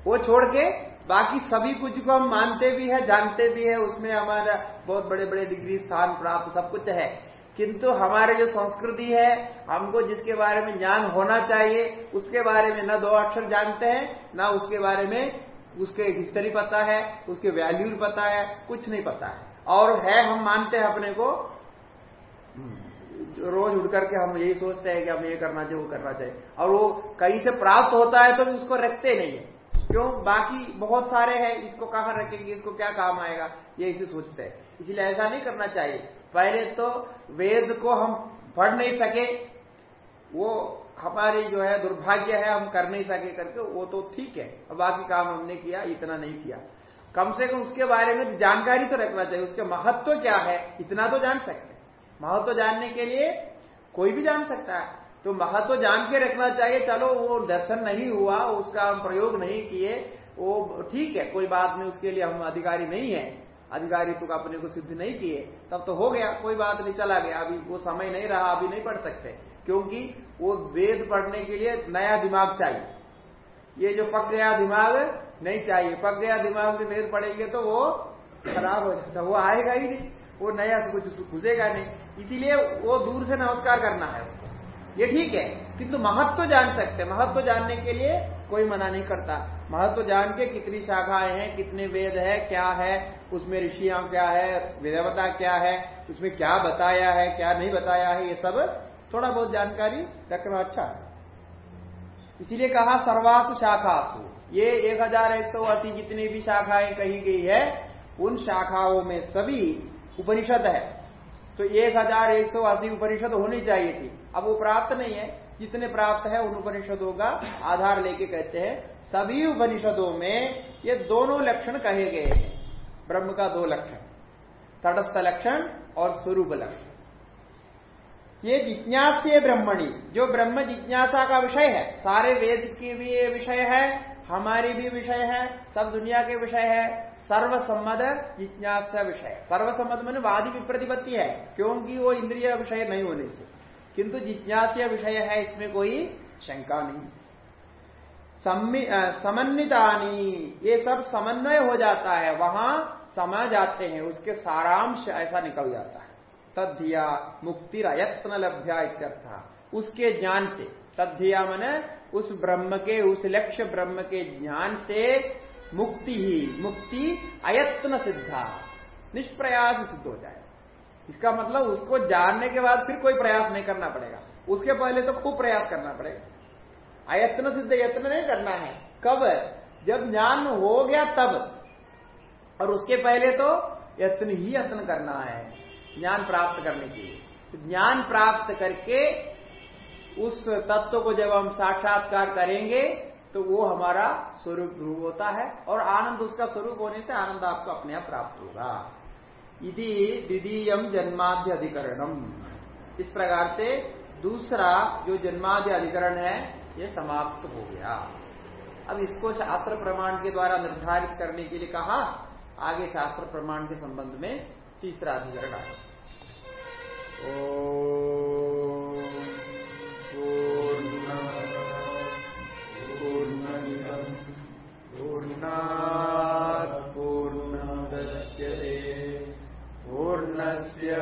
[SPEAKER 1] वो छोड़ के बाकी सभी कुछ को हम मानते भी है, जानते भी है, उसमें हमारा बहुत बड़े बड़े डिग्री स्थान प्राप्त सब कुछ है। किंतु हमारे जो संस्कृति है, हमको जिसके बारे में ज्ञान होना चाहिए, उसके बारे में न दो अक्षर जानते हैं, न उसके बारे में उसके हिस्ट्री पता है, उसके वैल्यू पता है, कुछ नहीं पता है। और है, हम मानते हैं अपने को रोज उठ करके हम यही सोचते हैं कि हम ये करना चाहिए वो करना चाहिए। और वो कहीं से प्राप्त होता है तो भी उसको रखते नहीं है। क्यों बाकी बहुत सारे हैं, इसको कहाँ रखेंगे, इसको क्या काम आएगा? ये इसे सोचते हैं। इसलिए ऐसा नहीं करना चाहिए। पहले तो वेद को हम पढ़ नहीं सके, वो हमारी जो है दुर्भाग्य है, हम कर नहीं सके करके, वो तो ठीक है। और बाकी काम हमने किया, इतना नहीं किया। कम से कम उसके बारे में जानकारी तो रखना चाहिए। उसके महत्व तो क्या है, इतना तो जान सकते महत्व तो जानने के लिए कोई भी जान सकता है। तो महत्व जान के रखना चाहिए, चलो वो दर्शन नहीं हुआ, उसका हम प्रयोग नहीं किए, वो ठीक है, कोई बात नहीं, उसके लिए हम अधिकारी नहीं है, अधिकारी तो अपने को सिद्ध नहीं किए, तब तो हो गया, कोई बात नहीं, चला गया, अभी वो समय नहीं रहा, अभी नहीं पढ़ सकते, क्योंकि वो वेद पढ़ने के लिए नया दिमाग चाहिए। ये जो पक गया दिमाग, नहीं चाहिए, पक गया दिमाग में वेद पढ़ेंगे तो वो खराब हो जाता वो आएगा ही नहीं, वो नया कुछ घुसेगा नहीं, इसीलिए वो दूर से नमस्कार करना है। ये ठीक है किंतु महत्व जान सकते हैं महत्व जानने के लिए कोई मना नहीं करता। महत्व जान के कितनी शाखाएँ हैं, कितने वेद है, क्या है, उसमें ऋषिया क्या है, विदेवता क्या है, उसमें क्या बताया है, क्या नहीं बताया है, ये सब थोड़ा बहुत जानकारी रखना अच्छा इसीलिए कहा सर्वासु शाखासु। ये एक हज़ार एक सौ अस्सी जितनी भी शाखाएँ कही गई है, उन शाखाओं में सभी उपनिषद है। तो एक हज़ार एक सौ अस्सी उपनिषद होनी चाहिए थी। अब वो प्राप्त नहीं है। जितने प्राप्त है, उन उपनिषदों का आधार लेके कहते हैं। सभी उपनिषदों में ये दोनों लक्षण कहे गए हैं। ब्रह्म का दो लक्षण, तटस्थ लक्षण और स्वरूप लक्षण। ये जिज्ञास्य ब्रह्मणी, जो ब्रह्म जिज्ञासा का विषय है। सारे वेद की भी ये विषय है, हमारी भी विषय है, सब दुनिया के विषय है। सर्वसम्मत जिज्ञासा विषय सर्वसम्मत मैंने वादी विप्रतिपत्ति है क्योंकि वो इंद्रिय विषय नहीं होने से किंतु जिज्ञास्य विषय है इसमें कोई शंका नहीं समन्वितानी ये सब समन्वय हो जाता है वहाँ समा जाते हैं उसके सारांश ऐसा निकल जाता है तद्धिया मुक्ति अयत्न लभ्या इत्यर्थ उसके ज्ञान से तद्धिया मैंने उस ब्रह्म के उस लक्ष्य ब्रह्म के ज्ञान से मुक्ति ही, मुक्ति अयत्न सिद्धा। निष्प्रयास सिद्ध हो जाए। इसका मतलब उसको जानने के बाद फिर कोई प्रयास नहीं करना पड़ेगा। उसके पहले तो खूब प्रयास करना पड़ेगा। अयत्न सिद्ध, यत्न नहीं करना है। कब? जब ज्ञान हो गया तब। और उसके पहले तो यत्न ही यत्न करना है, ज्ञान प्राप्त करने के लिए। तो ज्ञान प्राप्त करके उस तत्व को जब हम साक्षात्कार करेंगे तो वो हमारा स्वरूप होता है और आनंद उसका स्वरूप होने से आनंद आपको अपने आप प्राप्त होगा। यदि द्वितीयम जन्माद्य अधिकरणम इस प्रकार से दूसरा जो जन्माद्य अधिकरण है, ये समाप्त हो गया। अब इसको शास्त्र प्रमाण के द्वारा निर्धारित करने के लिए कहा, आगे शास्त्र प्रमाण के संबंध में तीसरा अधिकरण आया। ओ पूर्णात् पूर्णमुदच्यते पूर्णस्य